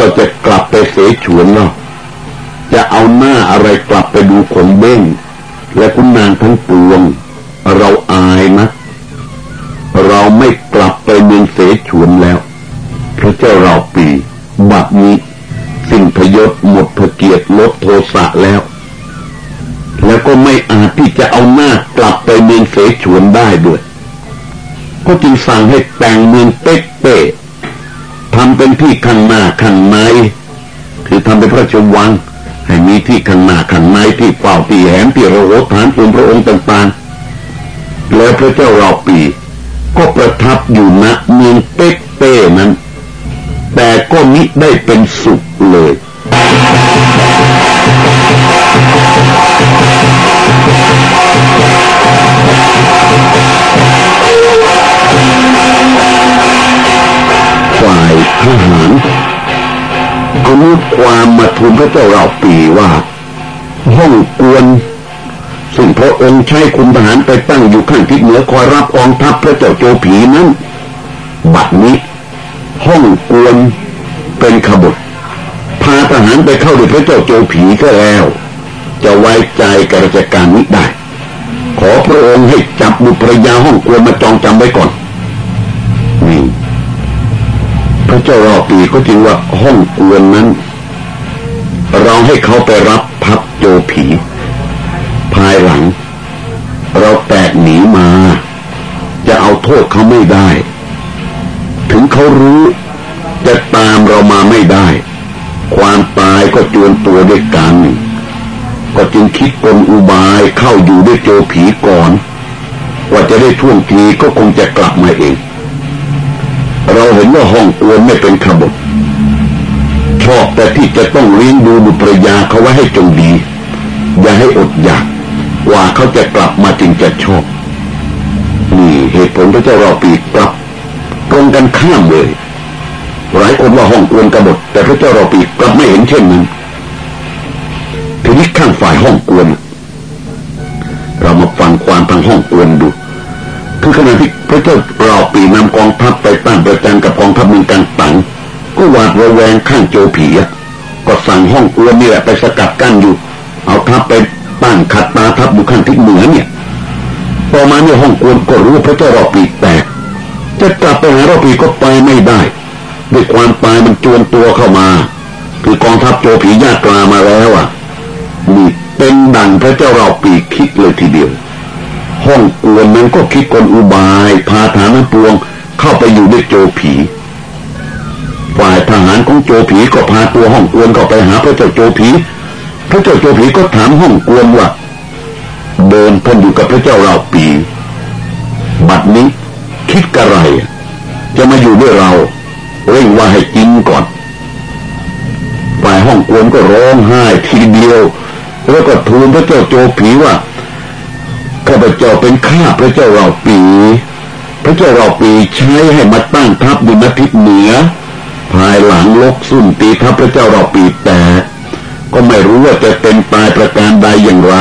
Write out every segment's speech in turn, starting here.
เราจะกลับไปเสฉวนเนาะจะเอาหน้าอะไรกลับไปดูขนเบ้ง และคุณนางทั้งปวง เราอายนะ เราไม่กลับไปเมืองเสฉวนแล้ว พระเจ้าเราปี บัดนี้ สิ้นพยศหมดพระเกียรติลดโทสะแล้ว แล้วก็ไม่อาจที่จะเอาหน้ากลับไปเมืองเสฉวนได้ด้วย ก็จึงสั่งให้แต่งเมืองเป๊ะเป๊ะ ทำเป็นที่ข้างหน้าข้างในคือทำเป็นพระราชวัง ให้มีที่ข้างหน้าข้างในที่เฝ้าที่แหนที่ระโหฐานปูนพระองค์ต่างๆ แล้วพระเจ้าเราปี ก็ประทับอยู่ณเมืองเป๊ะเป้นั้น แต่ก็มิได้เป็นสุขเลย ทหารเอานุความมาทูลพระเจ้าเราปีว่าห้องกวนซึ่งพระองค์ใช้คุณทหารไปตั้งอยู่ข้างทิศเหนือคอยรับกองทัพพระเจ้าโจผีนั้น บัดนี้ ห้องกวนเป็นขบฏพาทหารไปเข้าด้วยพระเจ้าโจผีก็แล้ว จะไว้ใจกราชการนี้ได้ ขอพระองค์ให้จับบุตรยาห้องกวนมาจองจำไว้ก่อน พระเจ้ารอปีก็จริงว่าห้องกวนนั้น เราให้เขาไปรับพับโจผี ภายหลัง เราแตกหนีมา จะเอาโทษเขาไม่ได้ ถึงเขารู้จะตามเรามาไม่ได้ ความตายก็จวนตัวด้วยกันก็จึงคิดกลอุบายเข้าอยู่ด้วยโจผีก่อน ว่าจะได้ท่วงทีก็คงจะกลับมาเอง เราเห็นว่าห้องอวนไม่เป็นขบฏชอบแต่ที่จะต้องเลี้ยงดูบุตรยาเขาไว้ให้จงดี อย่าให้อดอยากว่าเขาจะกลับมาจึงจะชอบ นี่เหตุผลพระเจ้าเราปีกลับตรงกันข้ามเลยหลายคนว่าห้องอวนกบฏแต่พระเจ้าเราปีกลับไม่เห็นเช่นนั้นทีนี้ข้างฝ่ายห้องกวน เรามาฟังความทางห้องกวนดู คือขณะที่ พระเจ้าราปีนำกองทัพไปตั้งประจันกับกองทัพเมืองกันตังก็หวาดระแวงข้างโจผีก็สั่งห้องอวนนี่แหละไปสกัดกั้นอยู่ เอาทัพไปตั้งขัดตาทัพอยู่ข้างทิศเหนือเนี่ยต่อมาเนี่ยห้องอวนก็รู้พระเจ้าราปีแตกจะกลับไปหาราปีก็ไปไม่ได้ด้วยความตายมันจวนตัวเข้ามา คือกองทัพโจผีญาตรามาแล้วอะนี่เป็นดังพระเจ้าราปีคิดเลยทีเดียว ห้องกวนนั้นก็คิดกลอุบายพาฐานปวงเข้าไปอยู่ด้วยโจผีฝ่ายทหารของโจผีก็พาตัวห้องกวนเข้าไปหาพระเจ้าโจผีพระเจ้าโจผีก็ถามห้องกวนว่าเดินพ้นอยู่กับพระเจ้าเราปี บัดนี้คิดกระไร จะมาอยู่ด้วยเราเร่งว่าให้จริงก่อนฝ่ายห้องกวนก็ร้องไห้ทีเดียว แล้วก็ทูลพระเจ้าโจผีว่า ข้าพเจ้าเป็นข้าพระเจ้าเราปี พระเจ้าเราปีใช้ให้มาตั้งทัพอยู่ณทิศเหนือ ภายหลังลกสุ่มตีทัพพระเจ้าเราปีแต่ ก็ไม่รู้ว่าจะเป็นตายประการใดอย่างไร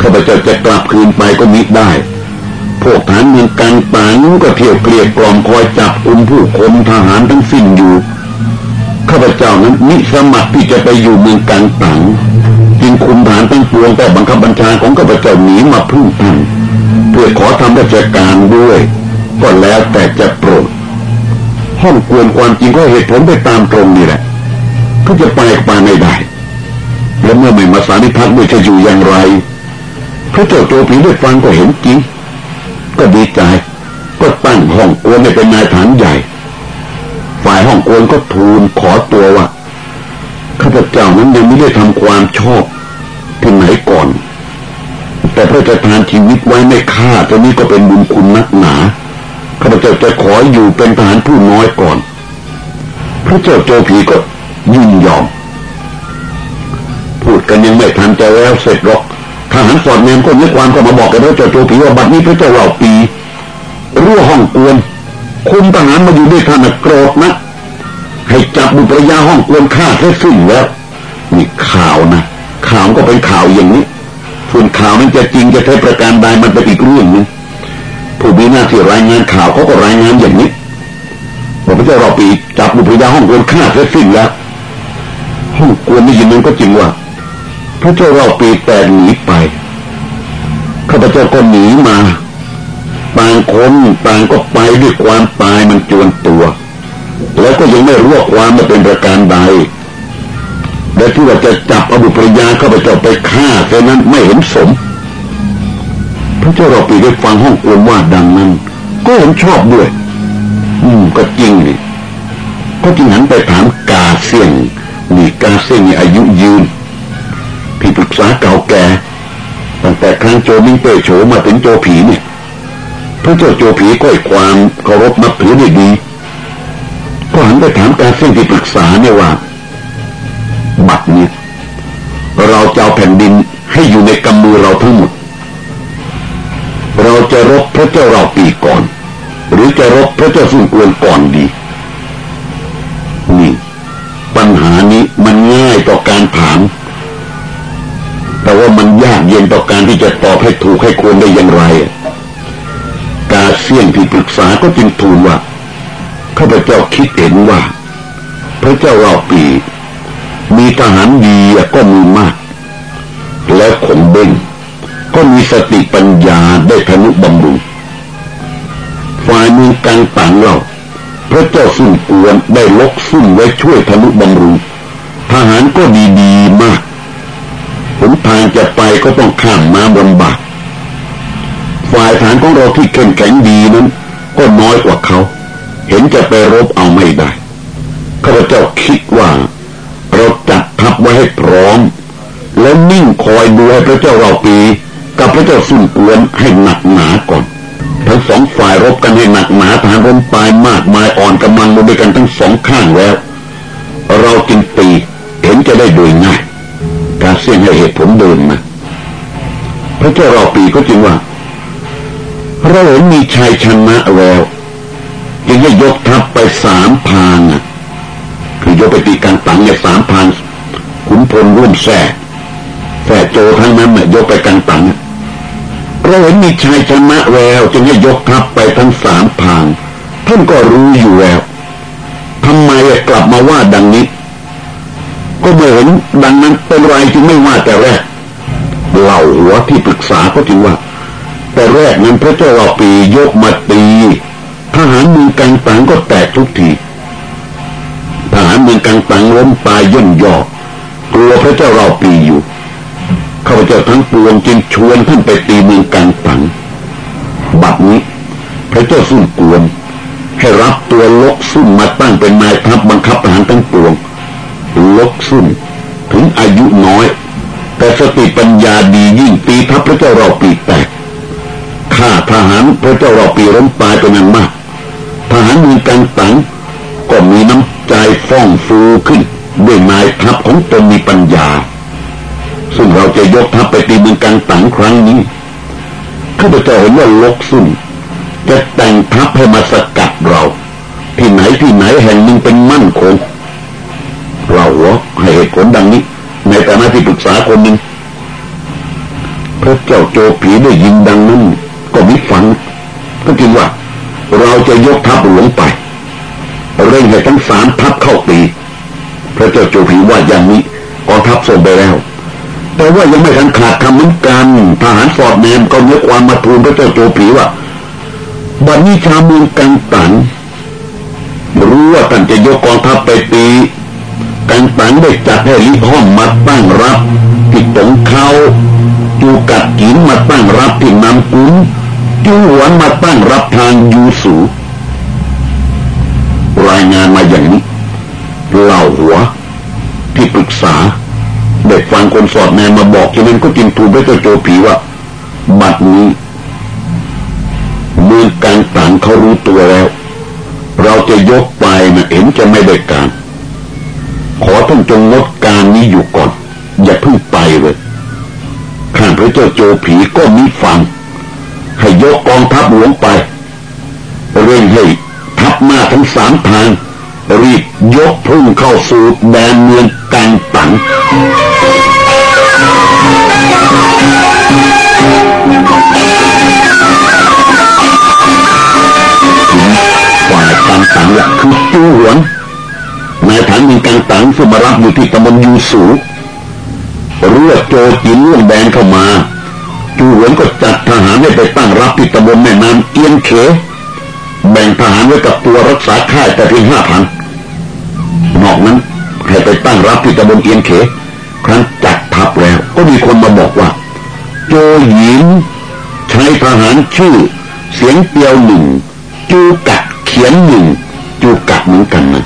ข้าพเจ้าจะกลับคืนไปก็มิได้ พวกฐานเมืองกังตังก็เที่ยวเกลียกล่อมคอยจับอุมผู้คนทหารทั้งสิ้นอยู่ ข้าพเจ้านั้นมิสมัครที่จะไปอยู่เมืองกังตังจึง คุมฐานตั้งปวงแต่บังคับบัญชาของข้าพเจ้าหนีมาพึ่งท่านเพื่อขอทำราชการด้วยก็แล้วแต่จะโปรดห้องกวนความจริงก็เหตุผลไปตามตรงนี่แหละก็จะไปไปไม่ได้ และเมื่อไม่มาสานิพักด้วยจะอยู่อย่างไร พระเจ้าโจผีได้ฟังก็เห็นจริง ก็ดีใจ ก็ตั้งห้องกวนให้เป็นนายฐานใหญ่ ฝ่ายห้องกวนก็ทูลขอตัวว่าข้าพเจ้านั้นยังไม่ได้ทำความชอบ ที่ไหนก่อน แต่พระเจ้าทานชีวิตไว้ไม่ฆ่าตัวนี้ก็เป็นบุญคุณนักหนาข้าพเจ้าจะขออยู่เป็นทหารผู้น้อยก่อน พระเจ้าโจผีก็ยินยอม พูดกันยังไม่ทันจะแล้วเสร็จหรอกทหารสอดแนมก็นึกความก็มาบอกกับพระเจ้าโจผีว่าบัดนี้พระเจ้าเหล่าปีรั่วห้องกวนคุมทหารมาอยู่ด้วยท่านโกรธนะให้จับบุตรยาห้องกวนฆ่าแค่สิ้นแล้วนี่ข่าวนะ ข่าวก็เป็นข่าวอย่างนี้ส่วนข่าวนั้นจะจริงจะเท็จประการใดมันเป็นอีกเรื่องนึงผู้มีหน้าที่รายงานข่าวเขาก็รายงานอย่างนี้บอกพระเจ้าเราปีจับบุพยาห้องกวนฆ่าเสียสิ้นแล้วห้องกวนได้ยินนั้นก็จริงว่าพระเจ้าเราปีแต่หนีไปข้าพเจ้าก็หนีมาต่างคนต่างก็ไปด้วยความตายมันจวนตัว แล้วก็ยังไม่รู้ว่าความมันเป็นประการใด และที่ว่าจะจับอบุปรยาเข้าพเจ้าไปฆ่าแค่นั้นไม่เห็นสม พระเจ้าเราปีได้ฟังห้องกวนว่าดังนั้น ก็เห็นชอบด้วย อืมก็จริงนี่ก็จึงหันไปถามกาเสี่ยงนี่กาเสี่ยงอายุยืนที่ปรึกษาเก่าแก่ตั้งแต่ครั้งโจมิงเตโฉมาถึงโจผีเนี่ยพระเจ้าโจผีก็ให้ความเคารพนับถือได้ดี ก็หันไปถามการเส้นที่ปรึกษาเนี่ยว่า จะเอาแผ่นดินให้อยู่ในกำมือเราทั้งหมด เราจะรบพระเจ้าเราปีก่อน หรือจะรบพระเจ้าสุนกวนก่อนดี นี่ ปัญหานี้มันง่ายต่อการถาม แต่ว่ามันยากเย็นต่อการที่จะตอบให้ถูกให้ควรได้อย่างไร กาเซียนที่ปรึกษาก็จึงทูลว่าข้าพเจ้าคิดเห็นว่า พระเจ้าเราปี มีทหารดีก็มีมาก และขงเบ้งก็มีสติปัญญาได้ทะนุบำรุงฝ่ายมือการต่างเราพระเจ้าสุ่มกวนได้ลกสุ่มไว้ช่วยทะนุบำรุงทหารก็ดีๆมากหนทางจะไปก็ต้องข้ามมาบนบากฝ่ายฐานของเราที่เข้มแข็งดีนั้นก็น้อยกว่าเขา เห็นจะไปรบเอาไม่ได้ข้าพเจ้าคิดว่า เราจัดทัพไว้ให้พร้อม งคอยดูให้พระเจ้าเราปีกับพระเจ้าสุ่มกวนให้หนักหนาก่อน ทั้งสองฝ่ายรบกันให้หนักหนาทหารรมตายมากมายอ่อนกำลังลงด้วยกันทั้งสองข้างแล้ว เราจึงตีเห็นจะได้โดยง่ายการเสี่ยงให้เหตุผลเดินมาพระเจ้าเราปีก็จึงว่าเราเห็นมีชายชนะแล้วจึงได้ยกทัพไปสามพานคือยกไปตีการตังเนี่ยสามพานขุนพลร่วมแส่ แส่โจทั้งนั้นเนี่ยยกไปการตังเราเห็นมีชายชนะแล้วจึงได้ยกทัพไปทั้งสามพานท่านก็รู้อยู่แล้วทำไมกลับมาว่าดังนี้ ก็ไม่เห็นดังนั้นเป็นไรจึงไม่ว่าแต่แรกเหล่าหัวที่ปรึกษาก็จึงว่า แต่แรกนั้นพระเจ้าเราปียกมาตีทหารเมืองกังตังก็แตกทุกทีทหารเมืองกังตังล้มตายย่นย่อกลัวพระเจ้าเราปีอยู่ เจ้าทั้งปวงจึงชวนท่านไปตีเมืองกังตังบัดนี้ พระเจ้าสุ่มกวนให้รับตัวลกสุ่มมาตั้งเป็นนายทัพบังคับทหารทั้งปวง ลกสุ่นถึงอายุน้อย แต่สติปัญญาดียิ่งตีทัพพระเจ้าเราปีแตกฆ่าทหารพระเจ้าเราปีล้มตายเป็นนั้นมาก ทหารมือกังตังก็มีน้ำใจฟ้องฟูขึ้นด้วยนายทัพของตนมีปัญญา ซึ่งเราจะยกทัพไปตีเมืองกังตังครั้งนี้ข้าพเจ้าเห็นว่าลกสุ่นจะแต่งทัพให้มาสกัดเรา ที่ไหนที่ไหนแห่งหนึ่งเป็นมั่นคงเราหัวให้เหตุผลดังนี้ ในฐานะที่ปรึกษาคนหนึ่งพระเจ้าโจผีได้ยินดังนั้นก็มิฝันก็จริงว่า เราจะยกทัพหลวงไปเร่งให้ทั้งสามทัพเข้าตีพระเจ้าโจผีว่าอย่างนี้กองทัพส่งไปแล้ว แต่ว่ายังไม่ทันขาดคำเหมือนกันทหารฟอร์ดแนมก็เนื้อความมาทูลพระเจ้าโจผีว่าบัดนี้ชาวเมืองกังตันรู้ว่าท่านจะยกกองทัพไปตีกันตังได้จัดให้ลิห้อมมาตั้งรับที่ตงเขาจูกัดกินมาตั้งรับที่น้ำกุนจูหวนมาตั้งรับทางยูสูรายงานมาอย่างนี้เหล่าหัวที่ปรึกษา เด็กฟังคนสอดแนมมาบอกฉะนั้นก็จิงทูลพระเจ้าโจผีว่า บัดนี้เมืองการต่างเขารู้ตัวแล้ว เราจะยกไปนะเห็นจะไม่ได้การ ขอท่านจงงดการนี้อยู่ก่อน อย่าเพิ่งไปเลยข้าพระเจ้าโจผีก็มิฟังให้ยกกองทัพหลวงไป เร่งให้ทัพมาทั้งสามทางรีบยกพุ่งเข้าสู่แดนเมืองกังตังางตังนหละคือจูหวนนายฐานมีการตังสมรับอยู่ที่ตำบลยูสูรู้ว่าโจจีนล่วงแดนเข้ามาจูหวนก็จัดทหารให้ไปตั้งรับที่ตำบลแม่น้ำเอียนเขแบ่งทหารไว้กับตัวรักษาค่ายแต่เพียงห้าพันนอกนั้นให้ไปตั้งรับที่ตำบลเอียนเขครั้นจัดทัพแล้วก็มีคนมาบอกว่า โจหญิงใช้ทหารชื่อ เสียงเปียวหนึ่งจูกัดเขียนหนึ่ง จูกัดเหมือนกันนะ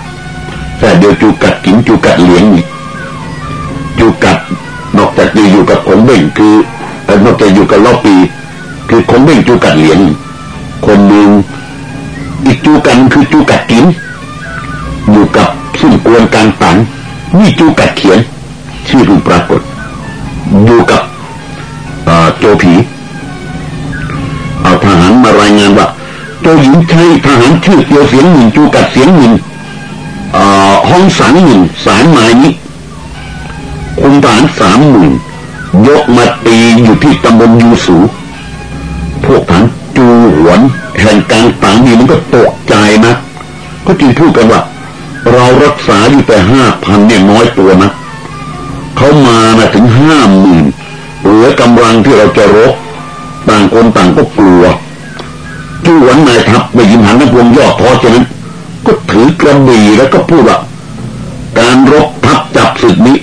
แต่เดี๋ยวจูกัดกินจูกัดเลี้ยงนี่จูกัดนอกจากจะอยู่กับขงเบ่งคือนอกจากอยู่กับล้อปี คือขงเบ่งจูกัดเลี้ยง คนหนึ่งอีกจูกันคือจูกัดกิน อยู่กับซึ่งกวนกลางตังนี่จูกัดเขียนชื่อรุ่ปรากฏ อยู่กับโจผี เอาทหารมารายงานว่า โจหญิงใช้ทหารชื่อเตียวเสียงหนึ่งจูกัดเสียงหนึ่งห้องสังหนึ่งสารหมายนี้คุมทหารสามหมื่นยกมาตีอยู่ที่ตำบลยูสู พวกทหารจูหวนแห่งกลางต่างนี่มันก็ตกใจนะก็จึงพูดกันว่าเรารักษาอยู่แต่ห้าพันเนี่ยน้อยตัวนะเขามานะถึงห้าหมื่นเหลือกำลังที่เราจะรบต่างคนต่างก็กลัว ไม่ยิมหันนักวงย่อท้อฉะนั้น ก็ถือกระบี่แล้วก็พูดว่าการรบทับจับศึกนี้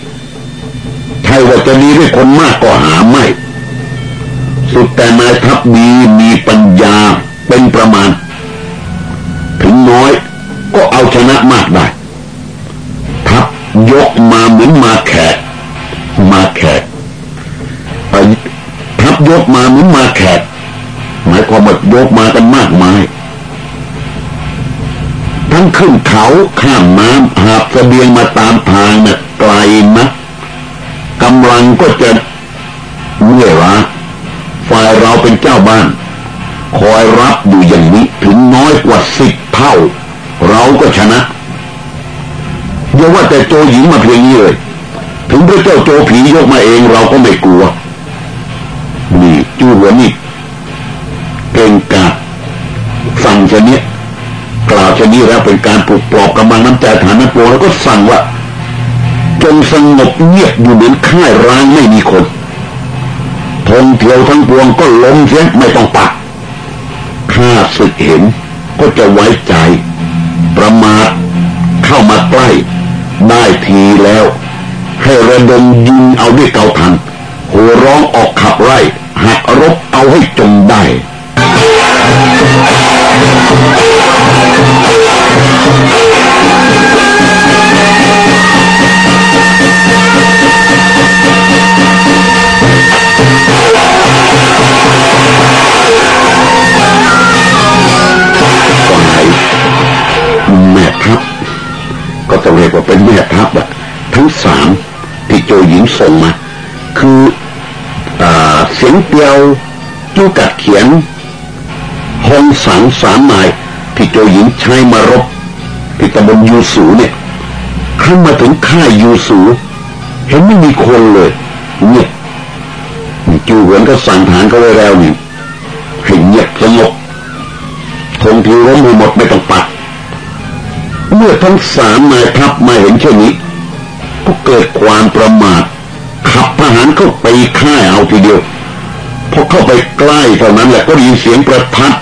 ใช่ว่าจะดีด้วยคนมากก็หาไม่ สุดแต่นายทัพดีมีปัญญาเป็นประมาณ ถึงน้อยก็เอาชนะมากได้ เขาข้ามน้ำหาบเสบียงมาตามทางนี่ยไกลนะกำลังก็จะเมื่อยล้าฝ่ายเราเป็นเจ้าบ้าน คอยรับอยู่อย่างนี้ถึงน้อยกว่าสิบเท่า เราก็ชนะอย่าว่าแต่โจหญิงมาเพียงนี้เลยถึงพระเจ้าโจผียกมาเองเราก็ไม่กลัว นี่จูหัวนี่เก่งกาจฟังชะเนี้ย วเช่นนี้แล้วเป็นการปลุกปลอบกำลังน้ำใจฐานนักโวแล้วก็สั่งว่าจงสงบเงียบอยู่เหมือนค่ายร้างไม่มีคนทงเทียวทั้งปวงก็ล้มเสียไม่ต้องปักข้าศึกเห็นก็จะไว้ใจ ประมาทเข้ามาใกล้ ได้ทีแล้ว ให้ระดมยิงเอาด้วยเกาทันหัวร้องออกขับไล่หักรบเอาให้จงได้ เสียงเปียวจูกัดเขียนฮองสังสามนายที่โจหญิงใช้มารบที่ตำบลยูสูเนี่ยขั้นมาถึงค่ายยูสู เห็นไม่มีคนเลยเงียบจูเหวนก็สั่งฐานเขาไว้แล้วนี่ให้เงียบสงบทงทีล้มหมดไม่ต้องปัดเมื่อทั้งสามนายทัพมาเห็นเช่นนี้ ก็เกิดความประมาทขับทหารเข้าไปค่ายเอาทีเดียว พอเข้าไปใกล้เท่านั้นแหละก็ได้ยินเสียงประทัด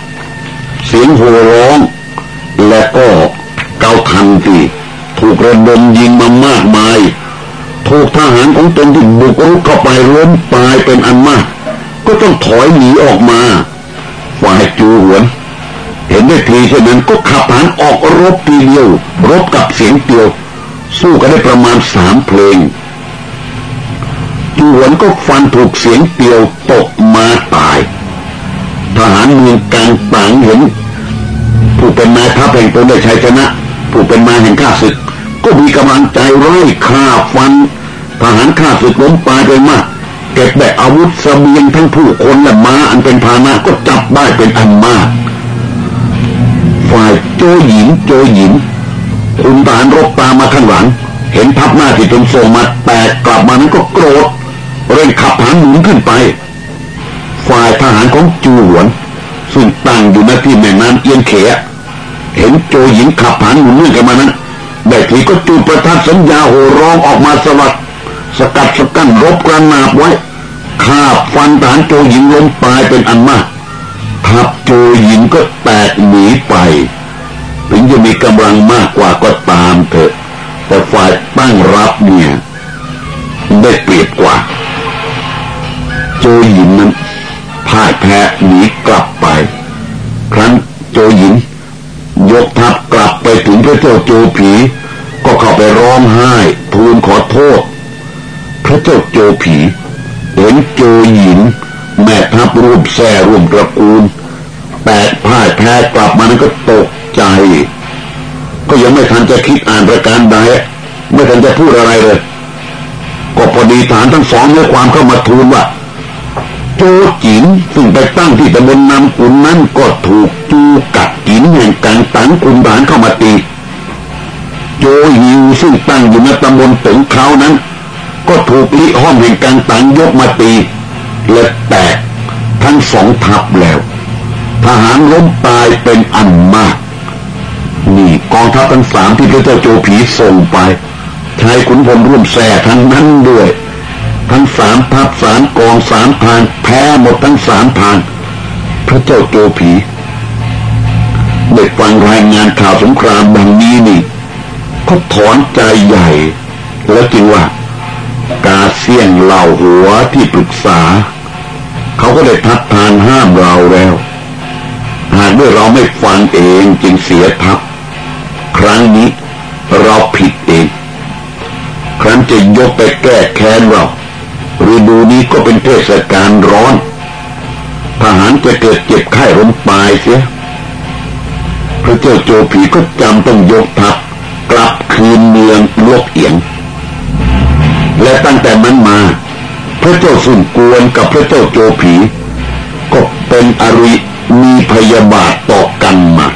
เสียงโห่ร้อง และก็เกาทันทีถูกระดมยิงมามากมาย ถูกทหารของตนที่บุกรุกเข้าไปล้มตายเป็นอันมาก ก็ต้องถอยหนีออกมาฝ่ายจูหวน เห็นได้ทีเช่นนั้นก็ขับฐานออกรบทีเดียว รบกับเสียงเตียว สู้กันได้ประมาณสามเพลง จูหวนก็ฟันถูกเสียงเตียวตกมาตาย ทหารเมืองกลางต่างเห็น ผู้เป็นนายทัพแห่งตนได้ชัยชนะ ผู้เป็นมาแห่งข้าศึก ก็มีกำลังใจร้อยฆ่าฟัน ทหารข้าศึกล้มตายไปมากเก็บได้อาวุธสเสบียงทั้งผู้คนและม้าอันเป็นพาหนะก็จับได้เป็นอันมาก ฝ่ายโจหญิงโจหญิงคุณทหารรบตามมาข้างหลัง เห็นทัพหน้าที่ตนส่งมาแตกกลับมานั้นก็โกรธ เร่งขับหานหนุนขึ้นไป ฝ่ายทหารของจูหวน ซึ่งตั้งอยู่ณที่แม่น้ำเอียนเขเห็นโจหญิงขับผ่านหมุนเนื่องกันมานั้นได้ทีก็จูประทัดสัญญาโหร้องออกมาสวัสดสกัดสกั้นรบกระนาบไว้ข้าฟันฐานโจหญิงล้มตายเป็นอันมากทับโจหญิงก็แตกหนีไป ถึงจะมีกำลังมากกว่าก็ตามเถอะแต่ฝ่ายตั้งรับเนี่ย ได้เปรียบกว่า โจหญิงนั้นพ่ายแพ้หนีกลับไป ครั้นโจหญิงยกทัพกลับไปถึงพระเจ้าโจผี ก็เข้าไปร้องไห้ทูลขอโทษ พระเจ้าโจผีเห็นโจหญิงแม่ทัพรูปแซ่ร่วมตระกูลแตกพ่ายแพ้กลับมานั้นก็ตกใจ ก็ยังไม่ทันจะคิดอ่านประการใดไม่ทันจะพูดอะไรเลยก็พอดีฐานทั้งสองเนื้อความเข้ามาทูลว่า โจจินซึ่งไปตั้งที่ตำบลนำขุนนั้นก็ถูกจูกัดกินแห่งการตังคุนบานเข้ามาตีโจฮิวซึ่งตั้งอยู่ในตำบลตึงเขานั้น ก็ถูกลิห้อมแห่งการตังยกมาตีและแตกทั้งสองทัพแล้ว ทหารล้มตายเป็นอันมาก นี่กองทัพทั้งสามที่พระเจ้าโจผีส่งไปชายขุนพลร่วมแส่ทั้งนั้นด้วย ทั้งสามทัพสามกองสามทางแพ้หมดทั้งสามทางพระเจ้าโจผีเด็กฟังรายงานข่าวสงครามดังนี้นี่ก็ถอนใจใหญ่ แล้วจริงว่า กาเซียงเหล่าหัวที่ปรึกษา เขาก็ได้ทัดทานห้ามเราแล้ว หากด้วยเราไม่ฟังเองจึงเสียทัพ ครั้งนี้เราผิดเอง ครั้นจะยกไปแก้แค้นเรา ฤดูนี้ก็เป็นเทศกาลร้อน ทหารจะเกิดเจ็บไข้ล้มตายเสีย พระเจ้าโจผีก็จำต้องยกทัพกลับคืนเมืองลวกเอียง และตั้งแต่นั้นมา พระเจ้าสุนกวนกับพระเจ้าโจผี ก็เป็นอริมีพยาบาทต่อกันมา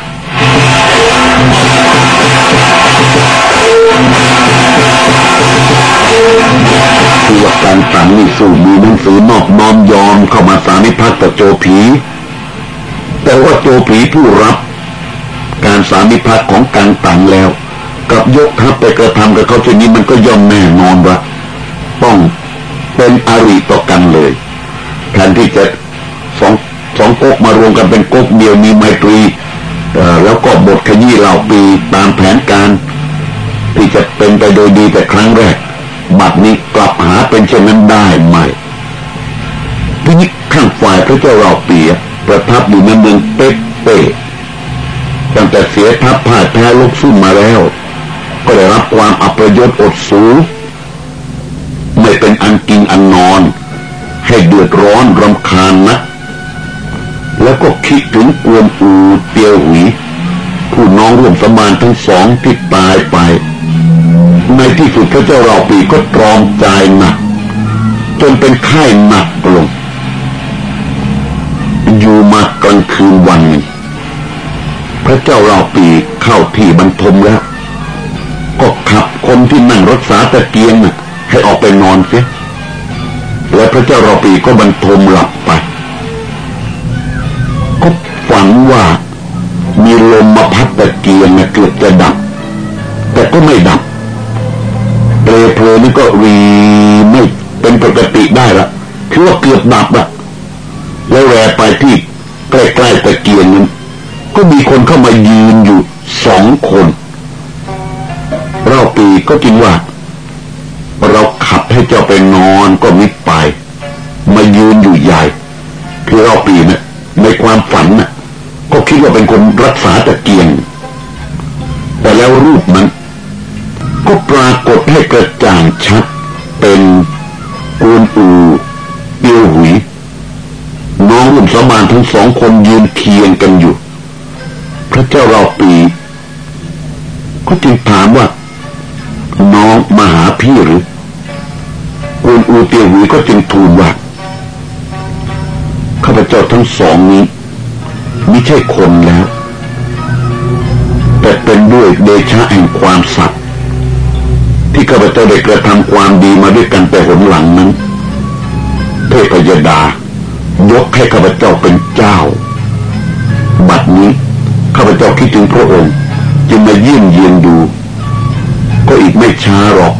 การสันนิสูมีหนังสือนอบน้อมยอมเข้ามาสามิพักต่อโจผี แต่ว่าโจผีผู้รับ การสามิพักของการต่างแล้ว กับยกทัพไปกระทำกับเขาเช่นนี้มันก็ย่อมแน่นอนว่าต้องเป็นอริต่อกันเลยแทนที่จะสองสองก๊กมารวมกันเป็นก๊กเดียวมีไมตรีแล้วก็บทขยี้เหล่าปีตามแผนการ ที่จะเป็นไปโดยดีแต่ครั้งแรก บัดนี้กลับหาเป็นเช่นนั้นได้ไหมทีนี้ข้างฝ่ายพระเจ้าเราเปียประทับอยู่ในเมืองเป๊ะเป๊ะตั้งแต่เสียทัพพ่ายแพ้ลุกสู้มาแล้ว ก็ได้รับความอัปยศอดสูไม่เป็นอันกินอันนอน ให้เดือดร้อนรำคาญนะแล้วก็คิดถึงกวนอูเตียวหุยผู้น้องร่วมสมานทั้งสองที่ตายไป ในที่สุดพระเจ้าเราปีก็ตรอมใจหนัก จนเป็นไข้หนักลง อยู่มากลางคืนวันหนึ่งพระเจ้าเราปีเข้าที่บรรทมแล้ว ก็ขับคนที่นั่งรักษาตะเกียงให้ออกไปนอนเสียและพระเจ้าเราปีก็บรรทมหลับไปก็ฝันว่ามีลมมาพัดตะเกียงนะเกือบจะดับ แต่ก็ไม่ดับ ก็รีไม่เป็นปกติได้ละคือว่าเกือบดับอะแล้วแวไปที่ใกล้ๆตะเกียงนั้นก็มีคนเข้ามายืนอยู่สองคนเราปีก็จริงว่า เราขับให้เจ้าไปนอนก็มิไป มายืนอยู่ใหญ่คือเราปีนะในความฝันน่ะ ก็คิดว่าเป็นคนรักษาตะเกียง รุ่นสมานทั้งสองคนยืนเคียงกันอยู่ พระเจ้าเราปี ก็จึงถามว่า น้องมาหาพี่หรือกวนอูเตียวหุยก็จึงทูลว่าข้าพเจ้าทั้งสองนี้ไม่ใช่คนแล้ว แต่เป็นด้วยเดชะแห่งความสัตย์ที่ข้าพเจ้าได้กระทำความดีมาด้วยกันแต่หนหลังนั้นเทพยดา ยกให้ข้าพเจ้าเป็นเจ้า บัดนี้ข้าพเจ้าคิดถึงพระองค์จึงมาเยี่ยมเยียนดู ก็อีกไม่ช้าหรอก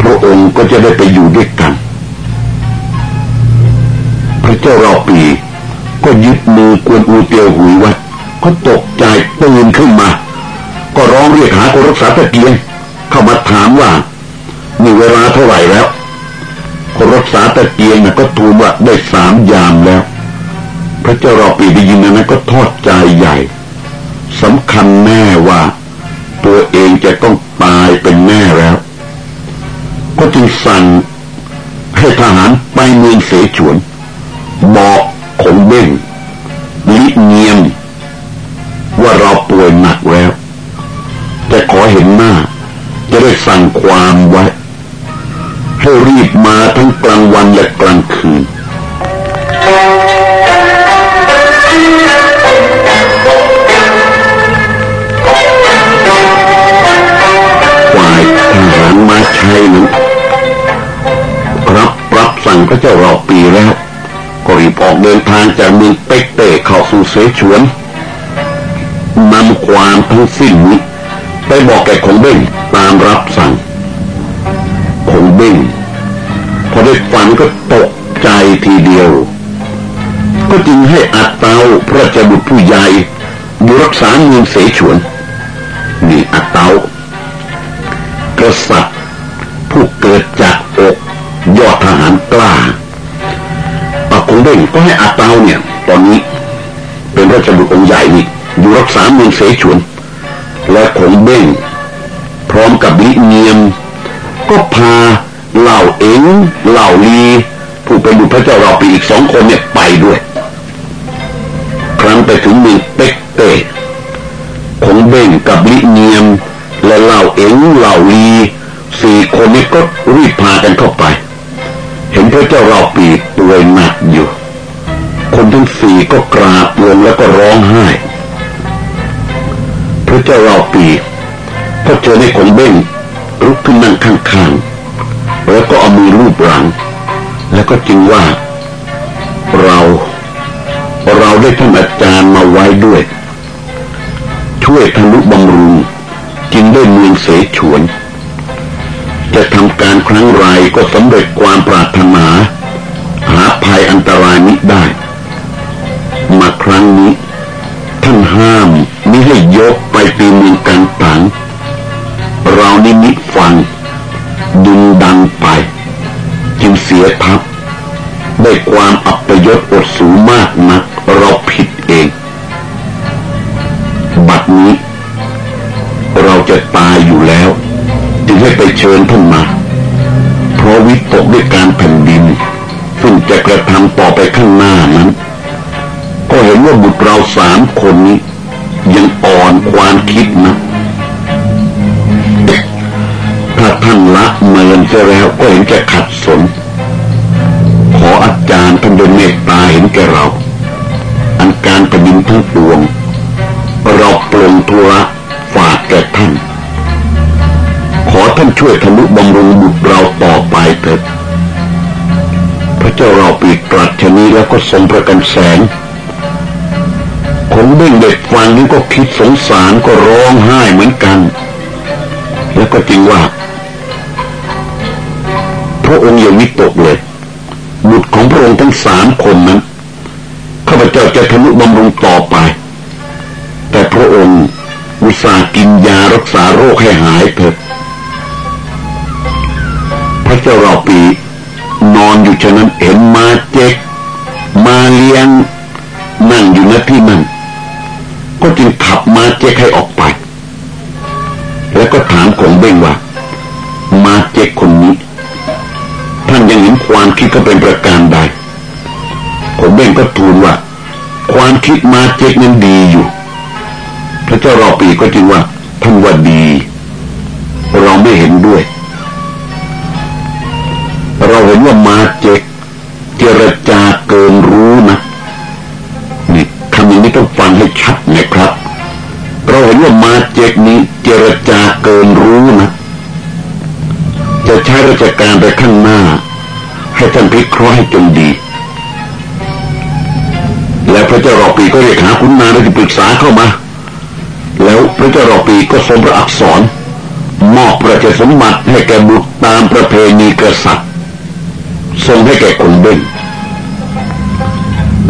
พระองค์ก็จะได้ไปอยู่ด้วยกัน พระเจ้าราปีก็ยึดมือกวนอูเตียวหุยไว้ก็ตกใจตื่นขึ้นมา ก็ร้องเรียกหาคนรักษาตะเกียงเข้ามาถามว่ามีเวลาเท่าไหร่แล้ว คนรักษาตะเกียงนะก็ทูลว่าได้สามยามแล้ว พระเจ้าเราปีได้ยินนั้นก็ทอดใจใหญ่สำคัญแน่ว่า ตัวเองจะต้องตายเป็นแน่แล้ว ก็จึงสั่งให้ทหารไปเมืองเสฉวนบอกขงเบ้งลิเงียม ว่าเราป่วยหนักแล้ว แต่ขอเห็นหน้า จะได้สั่งความไว้ เสฉวนนำความทั้งสิ้นนี้ไปบอกแก่คงเบ้งตามรับสั่งคงเบ้งพอได้ฟังก็ตกใจทีเดียว ก็จึงให้อัตเตาพระเจ้าบุตรผู้ใหญ่ดูรักษาเมืองเสฉวนนี่อัตเตากษัตริย์ผู้เกิดจากอกยอดทหารกล้าปากคงเด้งก็ให้อาเตาเนี่ย ตอนนี้ เป็นราชบุตรองค์ใหญ่นี่อยู่รักษาเมืองเสฉวน และคงเบ้งพร้อมกับลิเนียม ก็พาเหล่าเอ็งเหล่าลีผู้เป็นบุตรพระเจ้าเราปีอีกสองคนเนี่ยไปด้วย ครั้งไปถึงเมืองเป๊กเต้คงเบ้งกับลิเนียม และเหล่าเอ็งเหล่าลีสี่คนนี้ก็รีบพากันเข้าไป เห็นพระเจ้าเราปีป่วยหนักอยู่ คนทั้งสี่ก็กราบลงแล้วก็ร้องไห้ พระเจ้าเราปีก็เจอในขงเบ้งลุกขึ้นนั่งข้างๆ แล้วก็เอามือลูบหลัง แล้วก็จึงว่า เราเราได้ท่านอาจารย์มาไว้ด้วย ช่วยทนุบำรุงจึงได้เมืองเสฉวน จะทำการครั้งไรก็สำเร็จความปรารถนา หาภัยอันตรายนี้ได้ ครั้งนี้ ท่านห้ามไม่ให้ยกไปตีเมืองกันตังเรานิมิตฟังดึง เมินจะแล้วก็เห็นจะขัดสน ขออาจารย์ท่านโดยเมตตาเห็นแก่เรา อันการแผ่นดินทั้งปวงเราปลงธุระฝากแก่ท่าน ขอท่านช่วยทะลุบำรุงบุตรเราต่อไปเถิดพระเจ้าเราปีตรัสชนี้แล้วก็ทรงประกันแสงคงเบ่งเด็กฟังนี้ก็คิดสงสารก็ร้องไห้เหมือนกัน แล้วก็จริงว่า ระองค์อย่าวิตกเลย บุตรของพระองค์ทั้งสามคนนั้นข้าพเจ้าจะทะลุบำรุงต่อไป แต่พระองค์อุตส่าห์กินยารักษาโรคให้หายเถิดพระเจ้าเราปีนอนอยู่ฉะนั้นเห็นมาเจ๊ก ระเจ้ารอปีก็จึงว่าท่านว่าดี เราไม่เห็นด้วย เราเห็นว่ามาเจกเจรจาเกินรู้นะนี่คำนี้ต้องฟังให้ชัดนะครับ เราเห็นว่ามาเจกนี้เจรจาเกินรู้นะจะใช้ราชการไปข้างหน้า ให้ท่านพิเคราะห์ให้จงดี และพระเจ้ารอปีก็เรียกหาคุณนาและปรึกษาเข้ามา ระเจ้ารอปีก็ทรงพระอักษร มอบพระเจสมบัติให้แก่บุตรตามประเพณีกษัตริย์ ทรงให้แก่คนเบ่ง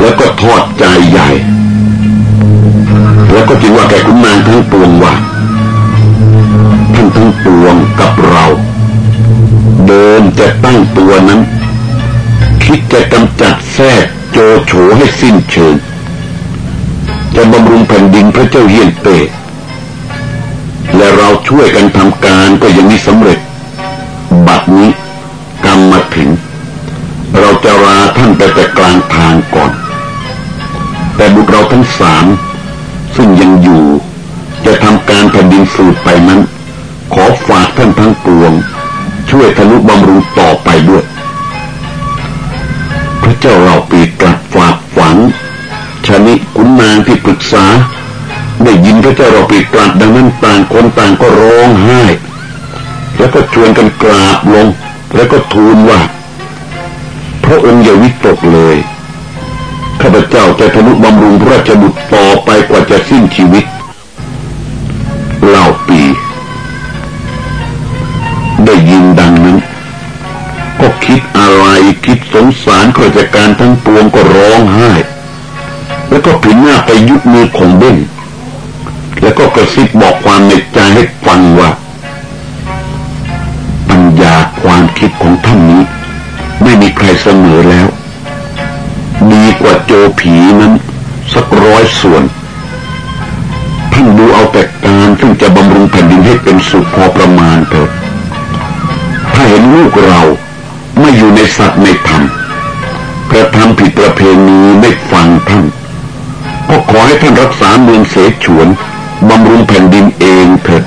แล้วก็ทอดใจใหญ่ แล้วก็จึงว่าแก่คุณนางทั้งปวงว่าท่านทั้งปวงกับเรา เดินจะตั้งตัวนั้น คิดจะกำจัดแทรกโจโฉให้สิ้นเชิงจะบำรุงแผ่นดินพระเจ้าเฮียนเต และเราช่วยกันทำการก็ยังไมีสำเร็จ บัดนี้กรรมมาถึง เราจะลาท่านไปแต่กลางทางก่อน แต่บุตรเราทั้งสามซึ่งยังอยู่ จะทำการแผ่นดินสืบไปนั้น ขอฝากท่านทั้งปวง ช่วยทะลุบำรุงต่อไปด้วย พระเจ้าเราปีกลับฝากฝังชนิขุนนางที่ปรึกษา ได้ยินพระเจ้าเราปีกลัดดังนั้นต่างคนต่างก็ร้องไห้ แล้วก็ชวนกันกราบลง แล้วก็ทูลว่าพระองค์อย่าวิตกเลย ข้าพเจ้าจะทะลุบำรุงพระราชบุตรต่อไปกว่าจะสิ้นชีวิตเล่าปี ได้ยินดังนั้น ก็คิดอะไรคิดสงสารข้าราชการทั้งปวงก็ร้องไห้ แล้วก็ผินหน้าไปยุบมือของเบ้น แล้วก็กระซิบบอกความในใจให้ฟังว่า ปัญญาความคิดของท่านนี้ ไม่มีใครเสมอแล้ว ดีกว่าโจผีนั้น สักร้อยส่วนท่านดูเอาแต่การซึ่งจะบำรุงแผ่นดินให้เป็นสุขพอประมาณเถิดถ้าเห็นลูกเราไม่อยู่ในสัตว์ในธรรมกระทำผิดประเพณีไม่ฟังท่านก็ขอให้ท่านรักษาเมืองเสฉวน บำรุงแผ่นดินเองเถิด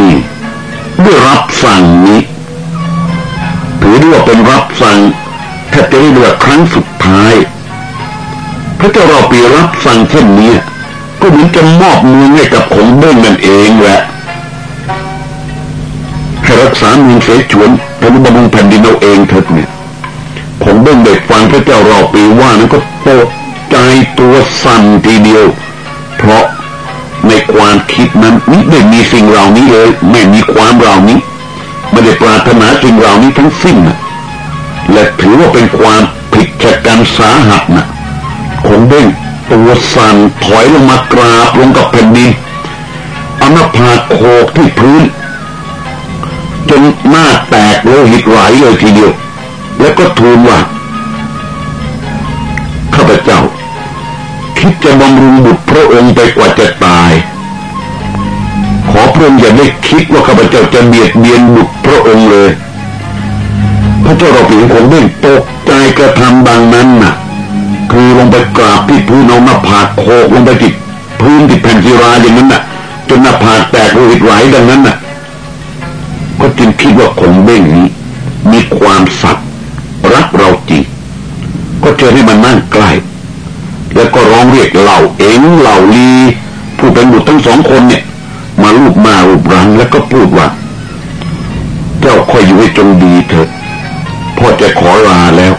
นี่ด้วยรับสั่งนี้ถือได้ว่าเป็นรับสั่งแทบจะเรียกว่าครั้งสุดท้ายพระเจ้าเราปีรับสั่งเช่นนี้ก็เหมือนจะมอบมือให้กับขงเบิ้งนั่นเองแหละให้รักษาเมืองเสฉวนทะลุบำรุงแผ่นดินเอาเองเถิดเนี่ยขงเบิ้งได้ฟังพระเจ้าเราปีว่านั้นก็ตกใจตัวสั่นทีเดียว เพราะ ความคิดนั้นมิได้มีสิ่งเหล่านี้เลย ไม่มีความเหล่านี้ไม่ได้ปรารถนาสิ่งเหล่านี้ทั้งสิ้นนะและถือว่าเป็นความผิดจากการสาหัสนะคงเด้งตัวสั่นถอยลงมากราบลงกับแผ่นดินเอาหน้าผาโคกที่พื้น จนหน้าแตกโลหิตไหลเลยทีเดียว แล้วก็ทูลว่าข้าพเจ้า คิดจะบำรุงบุตรพระองค์ไปกว่าจะตาย พระองค์อย่าได้คิดว่าข้าพเจ้าจะเบียดเบียนบุตรพระองค์เลย พระเจ้าเราผิงคงได้ตกใจกระทำดังนั้นน่ะ คือลงไปกราบที่พื้นเอาหน้าผากโคกลงไปติดพื้นติดแผ่นจีราอย่างนั้นน่ะ จนหน้าผากแตกโลหิตไหลดังนั้นน่ะ ก็จึงคิดว่าคงเบ้งนี้ มีความสัตย์รักเราจริงก็เจอให้มันนั่งใกล้แล้วก็ร้องเรียกเหล่าเองเหล่าลีผู้เป็นบุตรทั้งสองคนเนี่ย งแล้วก็พูดว่า เจ้าค่อยอยู่ให้จงดีเถิดพ่อจะขอลาแล้ว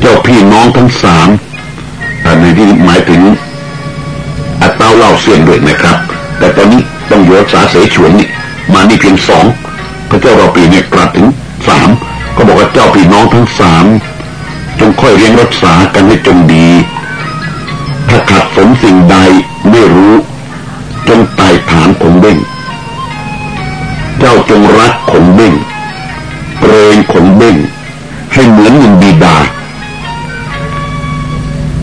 เจ้าพี่น้องทั้งสามแต่ในที่หมายถึงอัตเต้าเล่าเสียนด้วยนะครับ แต่ตอนนี้ต้องอยู่รักษาเสฉวนนี่มานี่เพียงสองพระเจ้าเราปีเนี่ยกลับถึงสามก็บอกว่าเจ้าพี่น้องทั้งสามจงค่อยเลี้ยงรักษากันให้จงดี ถ้าขัดสนสิ่งใดไม่รู้ เบ้งเจ้าจงรักขงเบ้งเปรนขงเบ้งให้เหมือนยินบิดา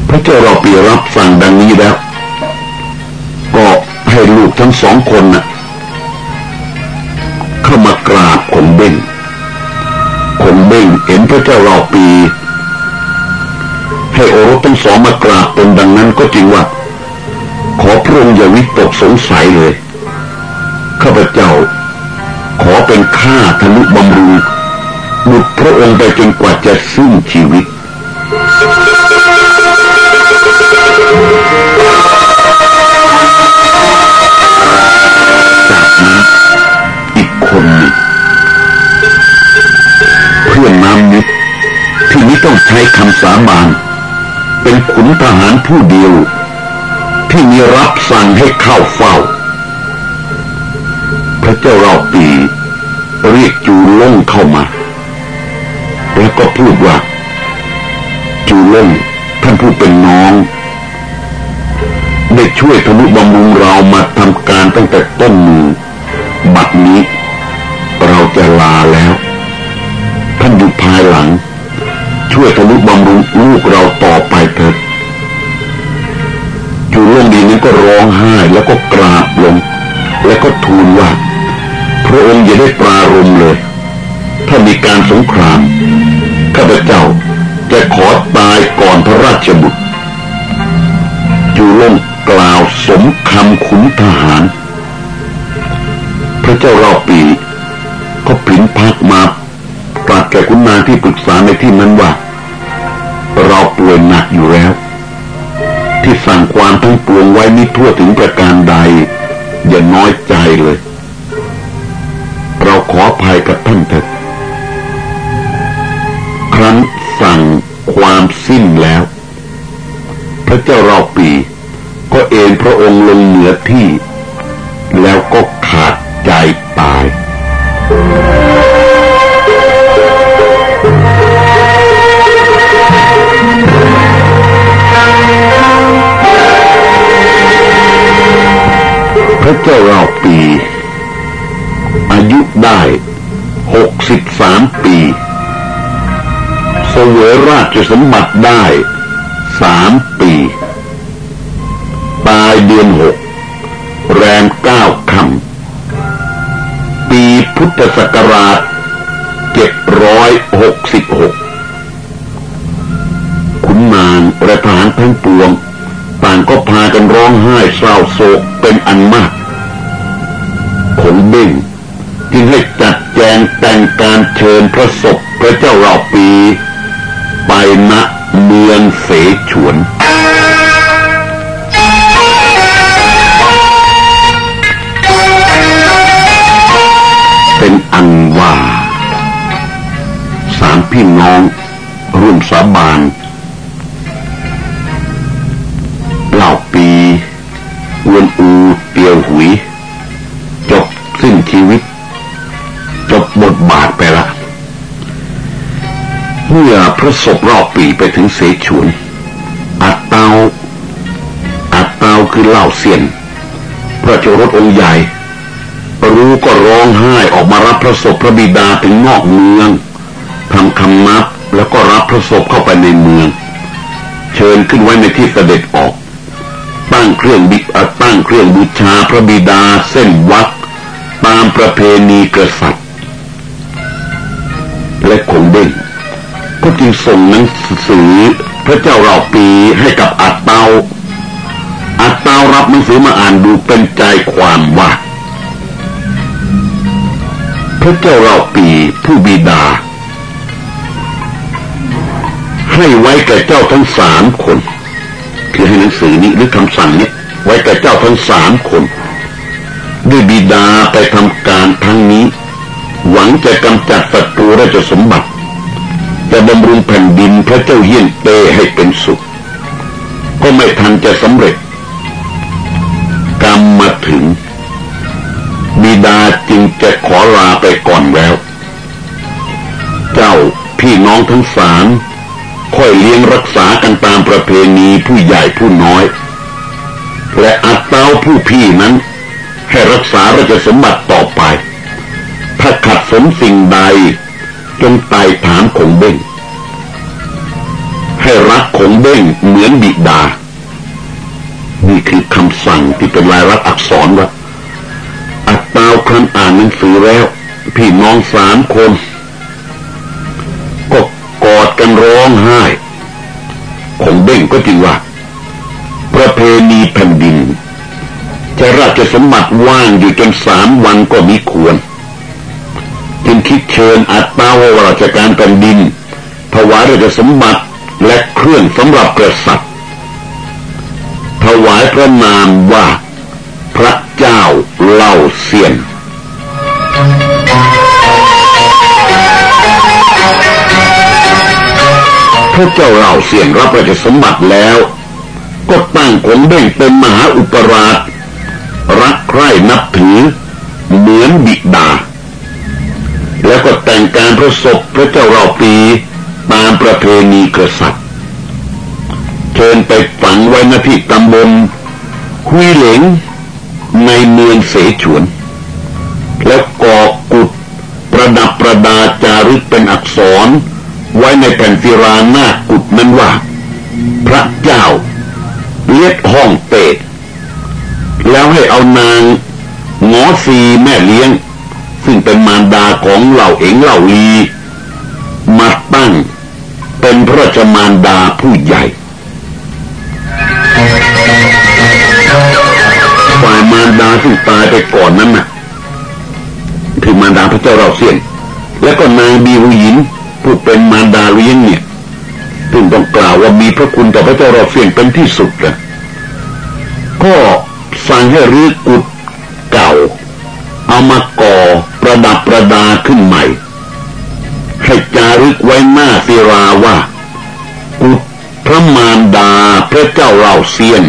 พระเจ้าเราปีรับสั่งดังนี้แล้ว ก็ให้ลูกทั้งสองคนนะ่ะเข้ามากราบขงเบ้งขงเบ้งเห็นพระเจ้าเราปีให้โอรสทั้งสองมากราบตนดังนั้นก็จริงว่า ขอพระองค์อย่าวิตกสงสัยเลย ข้าพเจ้า ขอเป็นข้าทะลุบำรุงบุตรพระองค์ไปจนกว่าจะสิ้นชีวิต จากนั้นอีกคนหนึ่งเพื่อนน้ำนิดที่นี้ต้องใช้คำสาบานเป็นขุนทหารผู้เดียว ที่มีรับสั่งให้เข้าเฝ้า จ้าเราปี เรียกจูล่งเข้ามา แล้วก็พูดว่า จูล่งท่านผู้เป็นน้องได้ช่วยทนุบำรุงเรามาทำการตั้งแต่ต้นมือบัดนี้ เราจะลาแล้ว ท่านอยู่ภายหลัง ช่วยทนุบำรุงลูกเราต่อไปเถิดจูล่งดีนั้นก็ร้องไห้แล้วก็กราบลง แล้วก็ทูลว่า ระองค์อย่าได้ปรารมเลย ถ้ามีการสงคราม ข้าพเจ้าจะขอตายก่อนพระราชบุตรจูล่งกล่าวสมคำขุนทหาร พระเจ้ารอบปีก็ผินพักมาตรัสแก่คุณนางที่ปรึกษาในที่นั้นว่า เราป่วยหนักอยู่แล้ว ที่สั่งความทั้งปวงไว้ม่ทั่วถึงประการใด อย่าน้อยใจเลย อภัยกับท่านเถิดครั้นสั่งความสิ้นแล้ว พระเจ้ารอบปี ก็เอนพระองค์ลงเหนือที่ แล้วก็ขาดใจตายพระเจ้ารอ หกสิบสามปีเสวยราชสมบัติได้สามปี ตายเดือนหก แรมเก้าคำ ปีพุทธศักราชเจ็ดร้อยหกสิบหกขุนนางประธานทั้งปวง ต่างก็พากันร้องไห้เศร้าโศกเป็นอันมาก ขงเบ้ง เชิญพระศพพระเจ้าเรา ระศพรอบปีไปถึงเสฉวน อัตเตาอัตเตาคือเหล่าเสียน พระเจ้ารถองค์ใหญ่ รู้ก็ร้องไห้ออกมารับพระศพพระบิดาถึงนอกเมืองทำคำนับแล้วก็รับพระศพเข้าไปในเมือง เชิญขึ้นไว้ในที่เสด็จออก ตั้งเครื่องบิตั้งเครื่องบูชาพระบิดาเส้นวัดตามประเพณีกษัตริย์ และคงเด้ง ก็จึงส่งหนังสือพระเจ้าเราปีให้กับอัตเตาอัตเตารับหนังสือมาอ่านดูเป็นใจความว่า พระเจ้าเราปีผู้บิดา ให้ไว้แก่เจ้าทั้งสามคน คือให้หนังสือนี้หรือคำสั่งนี้ไว้แก่เจ้าทั้งสามคนด้วยบิดาไปทำการทั้งนี้ หวังจะกำจัดศัตรูราชสมบัติ จะบำรุงแผ่นดินพระเจ้าเยี่ยนเตให้เป็นสุข ก็ไม่ทันจะสำเร็จ กรรมมาถึง บิดาจึงจะขอลาไปก่อนแล้ว เจ้าพี่น้องทั้งสามค่อยเลี้ยงรักษากันตามประเพณีผู้ใหญ่ผู้น้อย และอัตเต้าผู้พี่นั้น ให้รักษาราชสมบัติต่อไป ถ้าขัดสนสิ่งใด จงไต่ถามขงเบ้งให้รักขงเบ้งเหมือนบิดา นี่คือคำสั่งที่เป็นลายลักษณ์อักษรว่าอัตตาวครั้นอ่านหนังสือแล้ว พี่น้องสามคน ก็กอดกันร้องไห้คงเบ่งก็จริงว่า ประเพณีแผ่นดินจะราชสมบัติว่างอยู่จนสามวันก็มีควร จึงคิดเชิญอัตตาวราชการแผ่นดินถวายราชสมบัติและเครื่องสำหรับกษัตริย์ถวายพระนามว่า พระเจ้าเล่าเซียน พระเจ้าเล่าเซียนรับราชสมบัติแล้ว ก็ตั้งขงเบ้งเป็นมหาอุปราชรักใคร่นับถือเหมือนบิดา แล้วก็แต่งการพระศพพระเจ้าเราปีตามประเพณีกษัตริย์เชิญไปฝังไว้ณที่ตำบลคุยเหลงในเมืองเสฉวน แล้วก่อกุดประดับประดาจารึกเป็นอักษร ไว้ในแผ่นศิราหน้ากุดนั้นว่า พระเจ้าเลียดห้องเตดแล้วให้เอานางงอซีแม่เลี้ยง ซึ่งเป็นมารดาของเหล่าเองเหล่าลีมาตั้งเป็นพระราชมารดาผู้ใหญ่ ฝ่ายมารดาซึ่งตายไปก่อนนั้นน่ะคือมารดาพระเจ้าเราเสียน แล้วก็นางบีหูหินผู้เป็นมารดาเลี้ยงเนี่ยซึ่งต้องกล่าวว่ามีพระคุณต่อพระเจ้าเราเสียนเป็นที่สุดเลยก็สั่งให้รื้อกุดเก่า เอามา ประดาขึ้นใหม่ให้จารึกไว้หน้าศิราว่ากุดพระมารดาพระเจ้าเราเซียน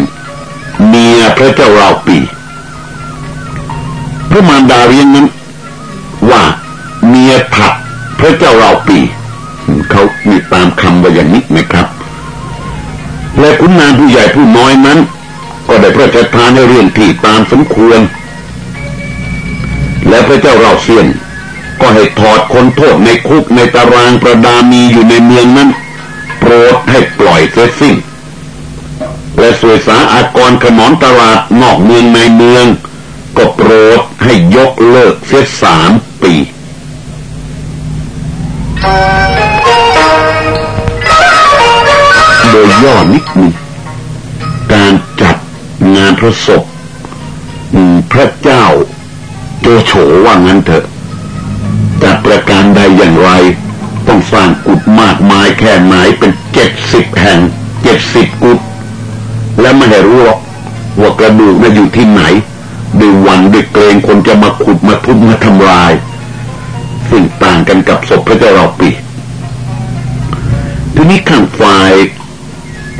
เมียพระเจ้าเราปีพระมารดาเรียนนั้นว่าเมียผัดพระเจ้าเราปี เขามีตามคำว่าอย่างนี้นะครับ และคุณนางผู้ใหญ่ผู้น้อยนั้น ก็ได้พระราชทานในเรื่องที่ตามสมควร และพระเจ้าเราเซียน ก็ให้ถอดคนโทษในคุกในตารางประดามีอยู่ในเมืองนั้น โปรดให้ปล่อยเสียสิ้น และสวยสาอากรขนอนตลาดนอกเมืองในเมือง ก็โปรดให้ยกเลิกเสียสามปีโดยย่อนิดหนึ่งการจัดงานพระศพพระเจ้าโจโฉว่างั้นเถอะ จัดประการใดอย่างไร ต้องสร้างกุดมากมายแค่ไหนเป็นเจ็ดสิบแห่งเจ็ดสิบกุดและไม่ให้รู้ว่ากระดูกน่ะอยู่ที่ไหนด้วยวันด้วยเกรงคนจะมาขุดมาทุบมาทำลาย ซึ่งต่างกันกับศพพระเจ้าเราปีทีนี้ข้างฝ่าย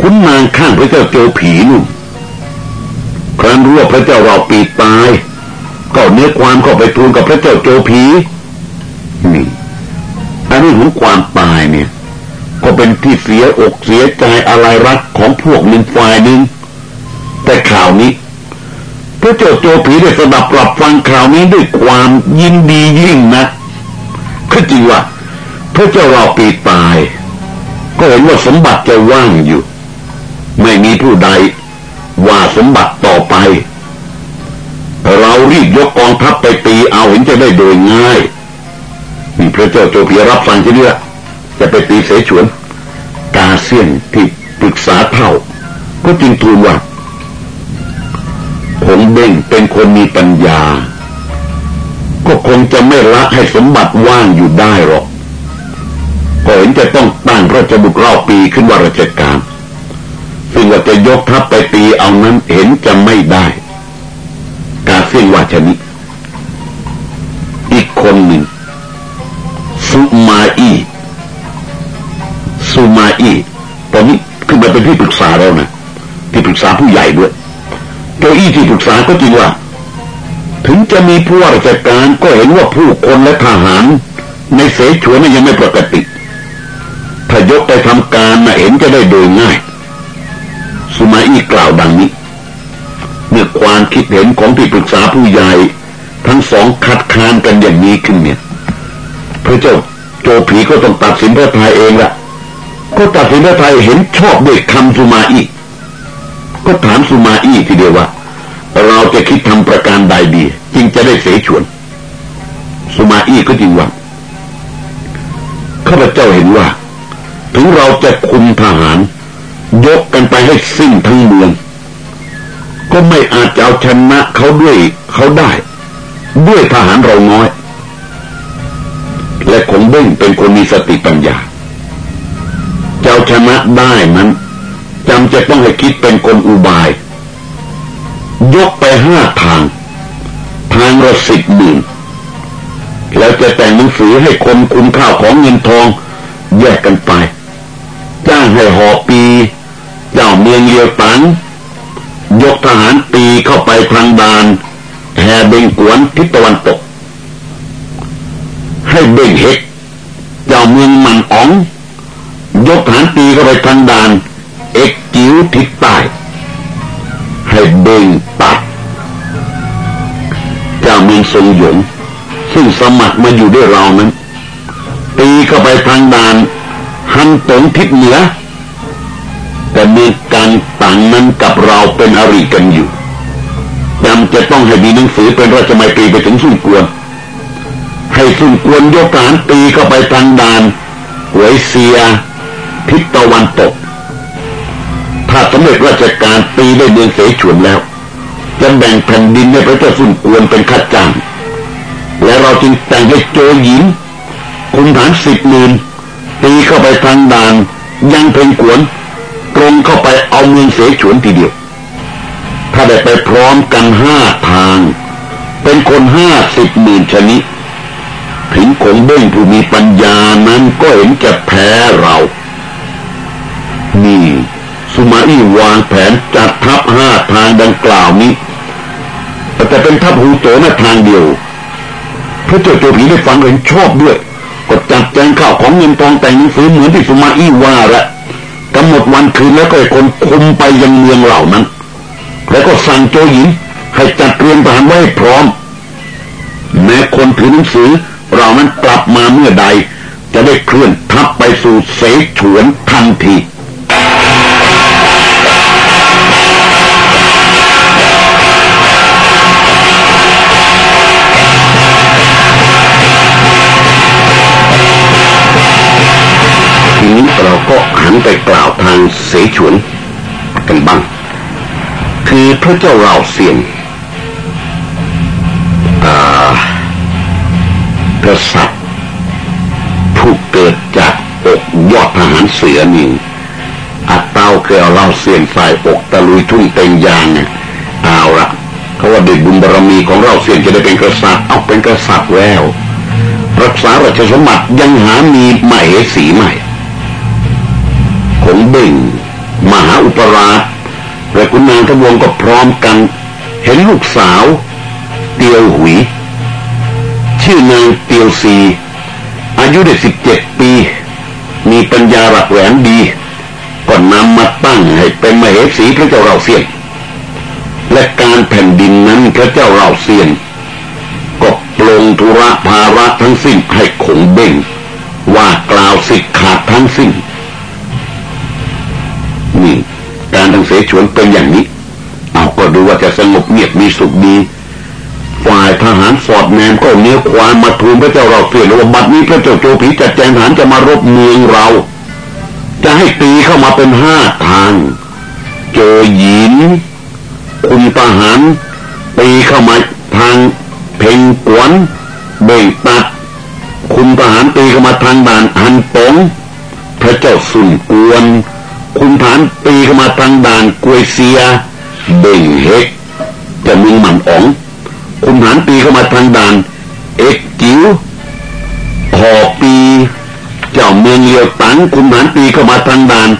คุณนางข้างพระเจ้าโจผีนุ่นครั้นรู้ว่าพระเจ้าเราปีตาย ก็เนื้อความเข้าไปทูลกับพระเจ้าโจผี นี่อันนี้ของความตายเนี่ย ก็เป็นที่เสียอกเสียใจอะไรรักของพวกหนึ่งฝ่ายหนึ่งแต่ข่าวนี้พระเจ้าโจผีได้สดับปรับฟังข่าวนี้ด้วยความยินดียิ่งนะคือจริงว่าพระเจ้าเราปีตาย ก็เห็นว่าสมบัติจะว่างอยู่ ไม่มีผู้ใดว่าสมบัติต่อไป เรารีบยกกองทัพไปตีเอาเห็นจะได้โดยง่าย พระเจ้าโจพีรับฟังที่นี่จะไปตีเสฉวน กาเซียนที่ปรึกษาเท่า ก็จึงทูลว่าผมเบ่งเป็นคนมีปัญญา ก็คงจะไม่ละให้สมบัติว่างอยู่ได้หรอกก็เห็นจะต้องตั้งพระเจ้าบุตรเล่าปีขึ้นว่าราชการซึ่งว่าจะยกทัพไปตีเอานั้นเห็นจะไม่ได้ กาเซียนว่าชนิด ก็จริงว่า ถึงจะมีผู้ว่าราชการก็เห็นว่าผู้คนและทหาร ในเสฉวนยังไม่ปกติ ถ้ายกไปทำการนะเห็นจะได้โดยง่าย สุมาอีกล่าวดังนี้ เมื่อความคิดเห็นของที่ปรึกษาผู้ใหญ่ ทั้งสองคัดค้านกันอย่างนี้ขึ้นเนี่ย พระเจ้าโจผีก็ต้องตัดสินพระทัยเองละก็ตัดสินพระทัยเห็นชอบด้วยคำสุมาอี ก็ถามสุมาอีทีเดียวว่า เราจะคิดทำประการใดดี จึงจะได้เสฉวน สุมาอี้ก็จริงว่าข้าพเจ้าเห็นว่า ถึงเราจะคุมทหาร ยกกันไปให้สิ้นทั้งเมือง ก็ไม่อาจจะเอาชนะเขาด้วยเขาได้ ด้วยทหารเราน้อย และคงเบ้งเป็นคนมีสติปัญญาเจ้าชนะได้นั้นจำจะต้องให้คิดเป็นคนอุบาย ยกไปห้าทาง ทางละสิบหมื่นแล้วจะแต่งหนังสือให้คนคุมข้าวของเงินทองแยกกันไป จ้างให้หอปี เจ้าเมืองเลียวตังยกทหารตีเข้าไปทางดานแห่เบงกวนทิศตะวันตก ให้เบงเฮกเจ้าเมืองมันอ๋อง ยกทหารตีเข้าไปทางดาน เอกจิ๋วทิศใต้ ให้เบงตัดเจ้าเมืองทรงหยง ซึ่งสมัครมาอยู่ด้วยเรานั้น ตีเข้าไปทางดานฮันตงทิศเหนือ แต่เมืองการต่างนั้นกับเราเป็นอริกันอยู่จำจะต้องให้มีหนังสือเป็นราชมัยตรีไปถึงสุ่นกวนให้สุ่นกวนยกฐานตีเข้าไปทางดานหวยเซียทิศตะวันตก ถ้าสำเร็จราชการตีได้เมืองเสฉวนแล้ว จะแบ่งแผ่นดินให้พระเจ้าสุนกวนเป็นข้าจ้างและเราจึงแต่งให้โจหญิงคุมฐานสิบหมื่นตีเข้าไปทางด่านยังเพงกวนตรงเข้าไปเอาเมืองเสฉวนทีเดียว ถ้าได้ไปพร้อมกันห้าทาง เป็นคนห้าสิบหมื่นชนิดถึงคงเบ้งผู้มีปัญญานั้นก็เห็นจะแพ้เรา นี่ สุมาอี้วางแผนจัดทัพห้าทางดังกล่าวนี้ แต่เป็นทัพหูโตในทางเดียวพระเจ้าโจผีได้ฟังเห็นชอบด้วย ก็จัดแจงข้าวของเงินทองแต่งหนังสือเหมือนที่สุมาอี้ว่าละกำหนดวันคืนแล้วก็ให้คนคุมไปยังเมืองเหล่านั้น แล้วก็สั่งโจหญิงให้จัดเตรียมทหารไว้พร้อม แม้คนถือหนังสือเรานั้นกลับมาเมื่อใด จะได้เคลื่อนทัพไปสู่เสฉวนทันที ไปกล่าวทางเสฉวนกันบ้าง คือพระเจ้าเราเสียงกษัตริย์ผู้เกิดจากอกยอดทหารเสือนี่อัตเต้าเคยเอาเล่าเสียงฝ่ายอกตะลุยทุ่งเต็งยางเนี่ยเอาละเขาว่าเด้วยบุญบารมีของเราเสียงจะได้เป็นกษัตริย์เอาเป็นกษัตริย์แล้ว รักษาราชสมบัติยังหามีใหม่สีใหม่ ขงเบ่ง มหาอุปราชและคุณนางทั้งวงก็พร้อมกัน เห็นลูกสาว เตียวหุย ชื่อนางเตียวซีอายุได้สิบเจ็ดปี มีปัญญาหลักแหวนดีก็นำมาตั้งให้เป็นมเหสีพระเจ้าเราเสียนและการแผ่นดินนั้นพระเจ้าเราเสียนก็ปลงธุระภาระทั้งสิ้นให้ขงเบ่ง ว่ากล่าวสิกขาดทั้งสิ้น การทางเสฉวนเป็นอย่างนี้ เอาก็ดูว่าจะสงบเงียบมีสุขดี ฝ่ายทหารฟอร์ดแมนก็เนื้อควานมาทูลพระเจ้าเราเสียว่าบัดนี้พระเจ้าโจผีจัดแจงทหารจะมารบเมืองเรา จะให้ตีเข้ามาเป็นห้าทาง โจหยินคุมทหารตีเข้ามาทางเพ่งกวนเบ่งตัด คุมทหารตีเข้ามาทางด่านหันตงพระเจ้าสุนกวน คุณฐานตีเข้ามาทางด่านกวยเซีย เบ่งเฮกจะมึงหมันอ๋อง คุณฐานตีเข้ามาทางด่าน เอ็กจิ๋วหอปีเจ้าเมืองเลียวตันคุณฐานตีเข้ามาทางด่าน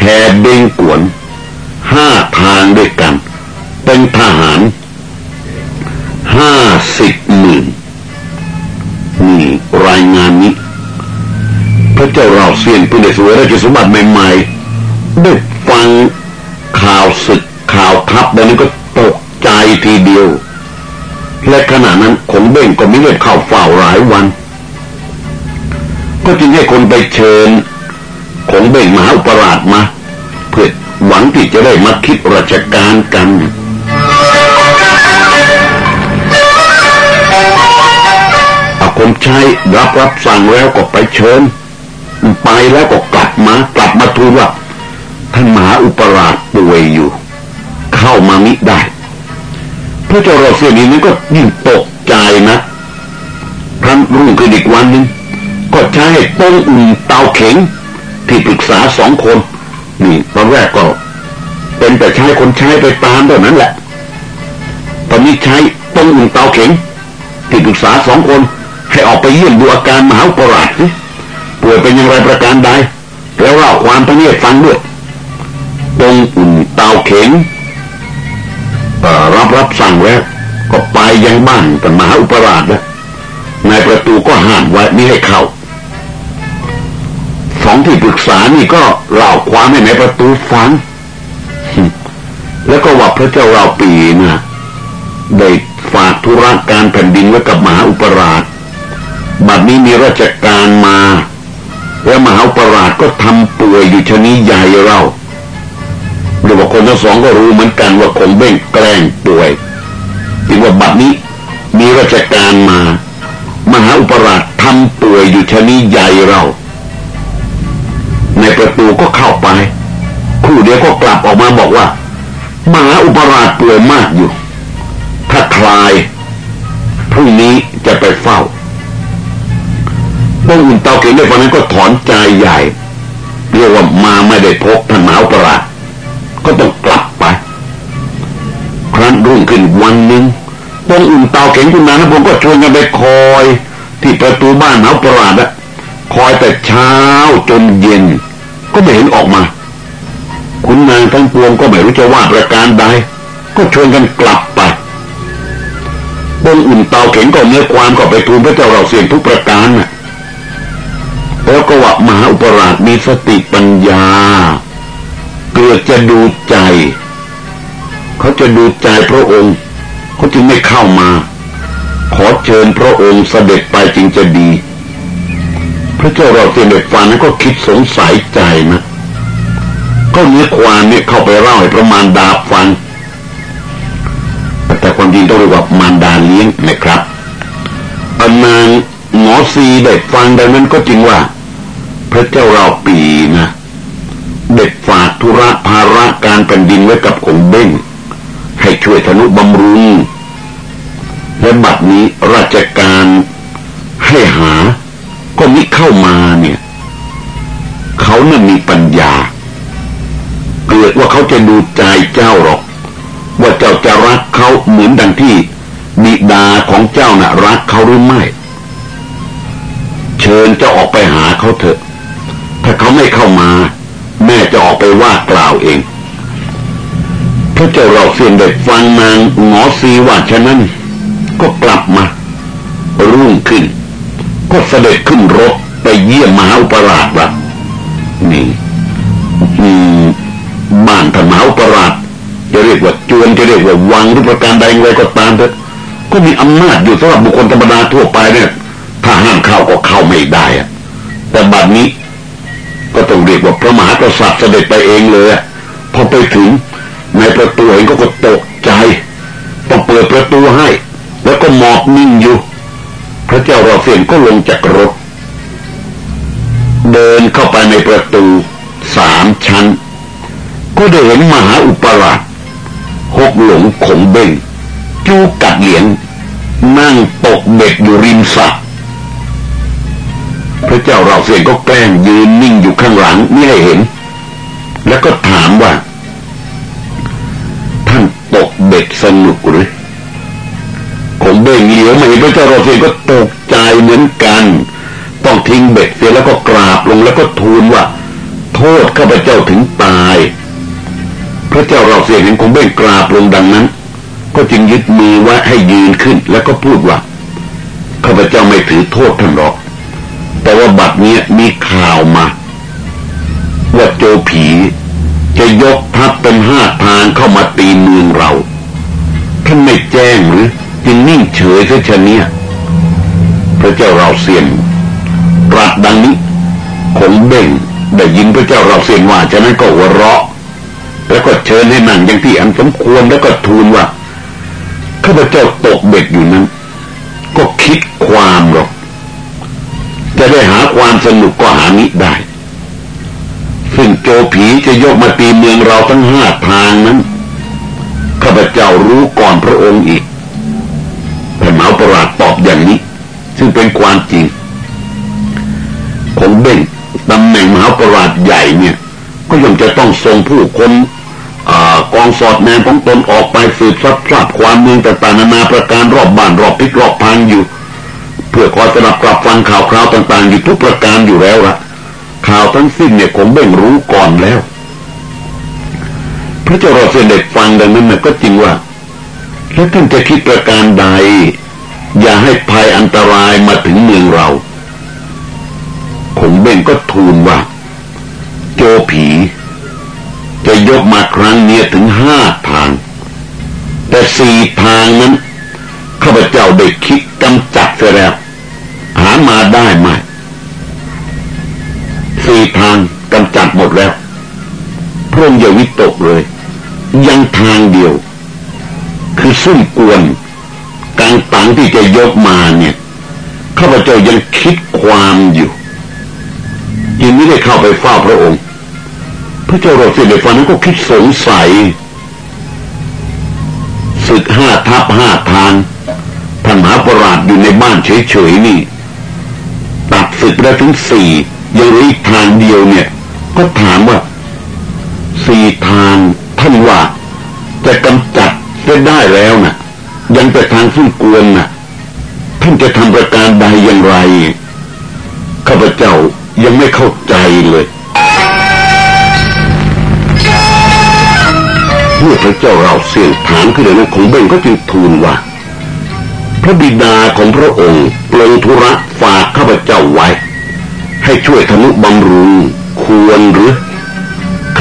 แห่เบงกวนห้าทางด้วยกัน เป็นทหารห้าสิบหมื่นนี่รายงานนี้พระเจ้าเราเสียนผู้ได้สวยราชสมบัติใหม่ๆ ได้ฟังข่าวศึกข่าวทัพแบบนี้ก็ตกใจทีเดียว และขณะนั้นขงเบ่งก็ไม่ได้เข้าเฝ้าหลายวัน ก็จึงให้คนไปเชิญขงเบ่งมหาอุปราชมาเพื่อหวังที่จะได้มาคิดราชการกันอาคนใช้รับรับสั่งแล้วก็ไปเชิญ ไปแล้วก็กลับมากลับมาทูลว่า ท่านมหาอุปราชป่วยอยู่ เข้ามามิได้พระเจ้ารอเสียนีนั้นก็ยิ่งตกใจนะครั้นรุ่งขึ้นอีกวันหนึ่งก็ใช้ต้งอุ่นเตาเข็งที่ปรึกษาสองคน นี่ตอนแรกก็ เป็นแต่ใช้คนใช้ไปตามเท่านั้นแหละ ตอนนี้ใช้ต้งอุ่นเตาเข็งที่ปรึกษาสองคน ให้ออกไปเยี่ยมดูอาการมหาอุปราชป่วยเป็นอย่างไรประการใดแล้วเล่าความพระเนตรฟังด้วย เข็งอบรับสั่งแล้วก็ไปยังบ้านแต่มหาอุปราชแล้วนายประตูก็ห้ามไว้ไม่ให้เข้าสองที่ปรึกษานี่ก็เล่าความให้นายประตูฟังแล้วก็ว่าพระเจ้าเราปีนะได้ฝากธุระการแผ่นดินไว้กับมหาอุปราชบัดนี้มีราชการมา แล้วมหาอุปราชก็ทำป่วยอยู่ชนิดใหญ่เรา เดี๋ยวคนทั้งสองก็รู้เหมือนกันว่าคงเบ่งแกล้งป่วยจึงว่าบัดนี้มีราชการมา มหาอุปราชทำป่วยอยู่ชนิดใหญ่เรา ในประตูก็เข้าไปครู่เดียวก็กลับออกมาบอกว่า มหาอุปราชป่วยมากอยู่ ถ้าคลายพรุ่งนี้จะไปเฝ้าพวกอุ่นเตาเข็นได้ฟังนั้นก็ถอนใจใหญ่ เรียกว่ามาไม่ได้พบท่านมหาอุปราช ก็ต้องกลับไป ครั้นรุ่งขึ้นวันหนึ่งพวกอุ่นเตาเข็นคุณนานะผมก็ชวนกันไปคอย ที่ประตูบ้านมหาอุปราชอะคอยแต่เช้าจนเย็น ก็ไม่เห็นออกมา คุณนางทั้งปวงก็ไม่รู้จะว่าประการใดก็ชวนกันกลับไปบนอุ่นเตาเข็นก็เนื้อความก็ไปทูลพระเจ้าเราเสียงทุกประการน่ะแล้วก็ว่ามหาอุปราชมีสติปัญญา เกิดจะดูใจ เขาจะดูใจพระองค์ เขาจึงไม่เข้ามา ขอเชิญพระองค์เสด็จไปจึงจะดี พระเจ้าเราเสียเด็กฟังนั้นก็คิดสงสัยใจนะก็เนื้อความเนี่ยเข้าไปเล่าให้ประมาณดาฟัง แต่ความจริงต้องเรียกว่ามารดาเลี้ยงนะครับอนางหมอซีได้ฟังดังนั้นก็จริงว่า พระเจ้าเราปีนะเธุระภาระการแผ่นดินไว้กับองค์เบ้งให้ช่วยธนุบำรุง และบัดนี้ราชการให้หาก็มิเข้ามาเนี่ย เขาเนี่ยมีปัญญา เกิดว่าเขาจะดูใจเจ้าหรอก ว่าเจ้าจะรักเขาเหมือนดังที่บิดาของเจ้าน่ะรักเขาหรือไม่ เชิญเจ้าออกไปหาเขาเถอะ ถ้าเขาไม่เข้ามา จะออกไปว่ากล่าวเอง พระเจ้าเราเสียงเด็กฟังนางหมอซีว่าฉะนั้น ก็กลับมา รุ่งขึ้น ก็เสด็จขึ้นรถไปเยี่ยมมหาอุปราชว่นี่บ้านท่านมหาอุปราชจะเรียกว่าจวนจะเรียกว่าวังหรือประการใดอะไรก็ตามเถอะก็มีอำนาจอยู่สำหรับบุคคลธรรมดาทั่วไปเนี่ยถ้าห้ามเข้าก็เข้าไม่ได้อะแต่บัดนี้ ก็ต้องเรียกว่าพระมหากษัตริย์เสด็จไปเองเลยพอไปถึงในประตูเองก็ก็ตกใจต้องเปิดประตูให้ แล้วก็หมอบนิ่งอยู่ พระเจ้าราเสียนก็ลงจากรถ เดินเข้าไปในประตูสามชั้น ก็ได้เห็นมหาอุปราชหกหลงขงเบ่งจูกัดเหรียญนั่งตกเบ็ดอยู่ริมสระ ระเจ้าเราเสียงก็แกล้งยืนนิ่งอยู่ข้างหลังไม่ให้เห็น แล้วก็ถามว่า ท่านตกเบ็ดสนุกหรือผมเบ่งเหลียวมาเห็นพระเจ้าเราเสียงก็ตกใจเหมือนกัน ต้องทิ้งเบ็ดเสียแล้วก็กราบลงแล้วก็ทูลว่า โทษข้าพเจ้าถึงตาย พระเจ้าเราเสียงเห็นคงเบ่งกราบลงดังนั้น ก็จึงยึดมือไว้ให้ยืนขึ้น แล้วก็พูดว่าข้าพเจ้าไม่ถือโทษท่านหรอก แต่ว่าบัดเนี้ยมีข่าวมา ว่าโจผีจะยกทัพเป็นห้าทางเข้ามาตีเมืองเรา ท่านไม่แจ้งหรือจึงนิ่งเฉยเสียเนี้ยพระเจ้าเราเสียนตรัสดังนี้คงเบ่งได้ยินพระเจ้าเราเสียนว่าฉะนั้นก็หัวเราะ แล้วก็เชิญให้นั่งอย่างที่อันสมควรแล้วก็ทูลว่าข้าพเจ้าตกเบ็ดอยู่นั้น ก็คิดความหรอก จะได้หาความสนุกก็หามิได้ ซึ่งโจผีจะยกมาตีเมืองเราทั้งห้าทางนั้นข้าพเจ้ารู้ก่อนพระองค์อีกแต่หมาประหลาดตอบอย่างนี้ ซึ่งเป็นความจริงของเบ่งตำแหน่งมหาประหลาดใหญ่เนี่ย ก็ย่อมจะต้องทรงผู้คนกองสอดแนมของตนออกไปสืบทรัพย์ทราบความเมืองต่างๆนานาประการรอบบ้านรอบพิกรอบพังอยู่ พื่อคอยสนับกลับฟังข่าวคราวต่างๆ อยู่ทุกประการอยู่แล้วละข่าวทั้งสิ้นเนี่ยผมเบ่งรู้ก่อนแล้ว พระเจ้ารอเสด็จฟังดังนั้นนะก็จริงว่า แล้วท่านจะคิดประการใด อย่าให้ภัยอันตรายมาถึงเมืองเราคงเบ่งก็ทูลว่า โจผี จะยกมาครั้งนี้ถึงห้าทาง แต่สี่ทางนั้นข้าพเจ้าได้คิดกำจัดเสียแล้ว พระองค์อย่าวิตกเลย ยังทางเดียว คือซุ่มกวนกลางตังที่จะยกมาเนี่ยข้าพเจ้ายังคิดความอยู่ยังไม่ได้เข้าไปเฝ้าพระองค์ พระเจ้าเราเสด็จฟันนั้นก็คิดสงสัยศึกห้าทับห้าทางท่านมหาปราดอยู่ในบ้านเฉยๆนี่ ตัดศึกได้ถึงสี่ยังเหลืออีกทางเดียวเนี่ย ก็ถามว่า สี่ทางท่านว่าจะกำจัดได้ได้แล้วนะ่ะ ยังแต่ทางซึ่งกวนนะ่ะ ท่านจะทำประการใดอย่างไร ข้าพเจ้ายังไม่เข้าใจเลยเมื่อพระเจ้าเราเสียงถามขึ้นในนั้นของเบงก็จึงทูลว่า พระบิดาของพระองค์ลงธุระฝากข้าพเจ้าไว้ ให้ช่วยธนุบำรุงควรหรือ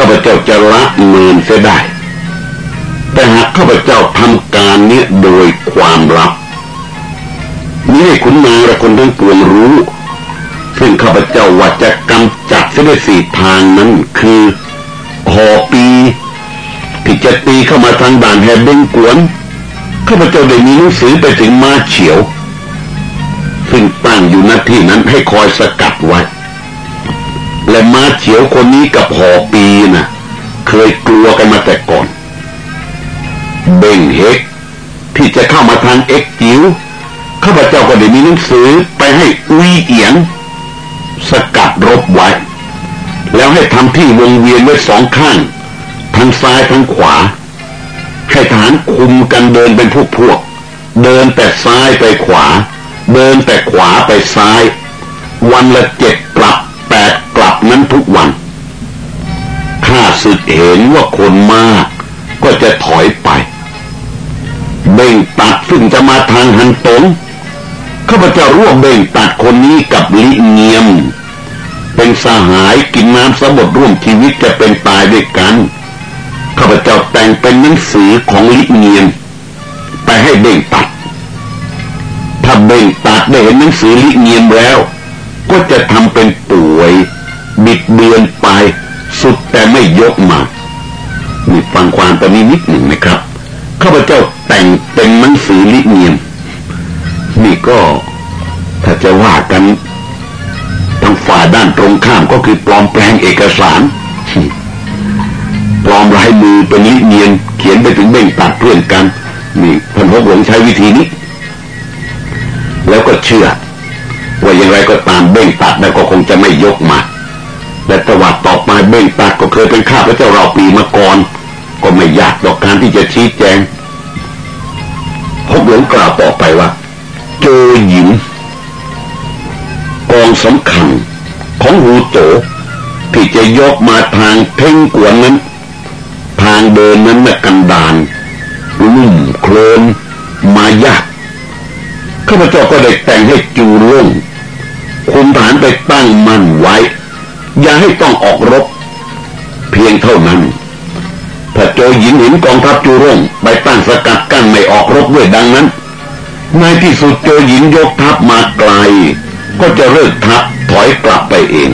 าพเจ้าจะละเมินเสียได้ แต่หากข้าพเจ้าทำการนี้โดยความลับนี่ให้คุณนางและคนทั้งปวงรู้ ซึ่งข้าพเจ้าว่าจะกำจัดเสียได้สี่ทางนั้นคือหอปีที่จะตีเข้ามาทางด่านแฮเบงกวนข้าพเจ้าได้มีหนังสือไปถึงมาเฉียว ซึ่งตั้งอยู่ณที่นั้นให้คอยสกัดไว้ และมาเฉียวคนนี้กับหอปีนะ่ะ เคยกลัวกันมาแต่ก่อน เบ่งเฮกที่จะเข้ามาทางเอ็กจิ๋วข้าพเจ้าก็ได้มีหนังสือไปให้อุยเอียง สกัดรบไว้ แล้วให้ทำที่วงเวียนไว้สองข้างทั้งซ้ายทั้งขวา ให้ฐานคุมกันเดินเป็นพวกพวก เดินแต่ซ้ายไปขวา เดินแต่ขวาไปซ้าย วันละเจ็ด นั้นทุกวัน ข้าสึกเห็นว่าคนมาก ก็จะถอยไป เบ่งตัดซึ่งจะมาทางหันตงข้าพเจ้าร่วมเบ่งตัดคนนี้กับลิเงียม เป็นสหายกินน้ำสมบทร่วมชีวิตจะเป็นตายด้วยกันข้าพเจ้าแต่งเป็นหนังสือของลิเงียมไปให้เบ่งตัด ถ้าเบ่งตัดได้เห็นหนังสือลิเงียมแล้ว ก็จะทำเป็นป่วย บิดเบือนไปสุดแต่ไม่ยกมามีฟังความตอนนี้นิดหนึ่งนะครับข้าพเจ้าแต่งเป็นหนังสือลิเงียมนี่ก็ถ้าจะว่ากันทางฝ่ายด้านตรงข้ามก็คือปลอมแปลงเอกสารปลอมลายมือเป็นลิเนียนเขียนไปถึงเบ่งตัดเพื่อนกันนี่ท่านพกหลวงใช้วิธีนี้ แล้วก็เชื่อว่าอย่างไรก็ตามเบ่งตัดแล้วก็คงจะไม่ยกมา และประวัติต่อไปเบ่งตัดก็เคยเป็นข้าพระเจ้าเราปีมาก่อน ก็ไม่ยากต่อการที่จะชี้แจงพกหลวงกล่าวต่อไปว่าโจหญิงกองสำคัญของหูโจที่จะยกมาทางเพ่งกวนนั้น ทางเดินนั้นน่ะกันดานลุ่มโคลนมายากข้าพเจ้าก็ได้แต่งให้จูล่งคุมฐานไปตั้งมั่นไว้ อย่าให้ต้องออกรบ เพียงเท่านั้นถ้าโจหญิงเห็นกองทัพจูร่งไปตั้งสกัดกั้นไม่ออกรบด้วยดังนั้นในที่สุดโจหญิงยกทัพมาไกล ก็จะเลิกทัพถอยกลับไปเอง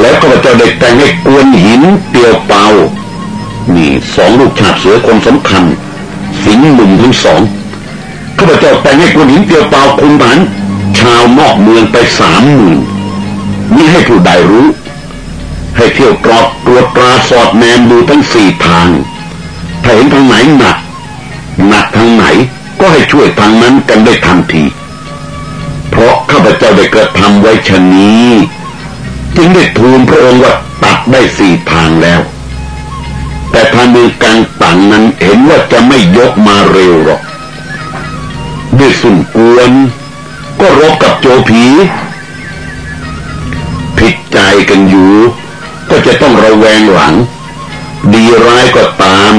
แล้วก็จะเด็กแต่งให้กวนหินเตียวเปานี่สองลูกชาติเสือคนสำคัญ สิงห์หนุ่มทั้งสองข้าพเจ้าแต่งให้กวนหินเตียวเปาคุมผันชาวนอกเมืองไปสามหมื่น นี่ให้ผู้ใดรู้ ให้เที่ยวตรอกตัวตราสอดแนมดูทั้งสี่ทาง ถ้าเห็นทางไหนหนัก หนักทางไหนก็ให้ช่วยทางนั้นกันได้ทันที เพราะข้าพเจ้าได้กระทำไว้ชนนี้ จึงได้ทูลพระองค์ว่าตัดได้สี่ทางแล้ว แต่ทางมือกลางต่างนั้นเห็นว่าจะไม่ยกมาเร็วหรอกด้วยสุนกวน ก็รบกับโจผี กันอยู่ ก็จะต้องระแวงหลัง ดีร้ายก็ตาม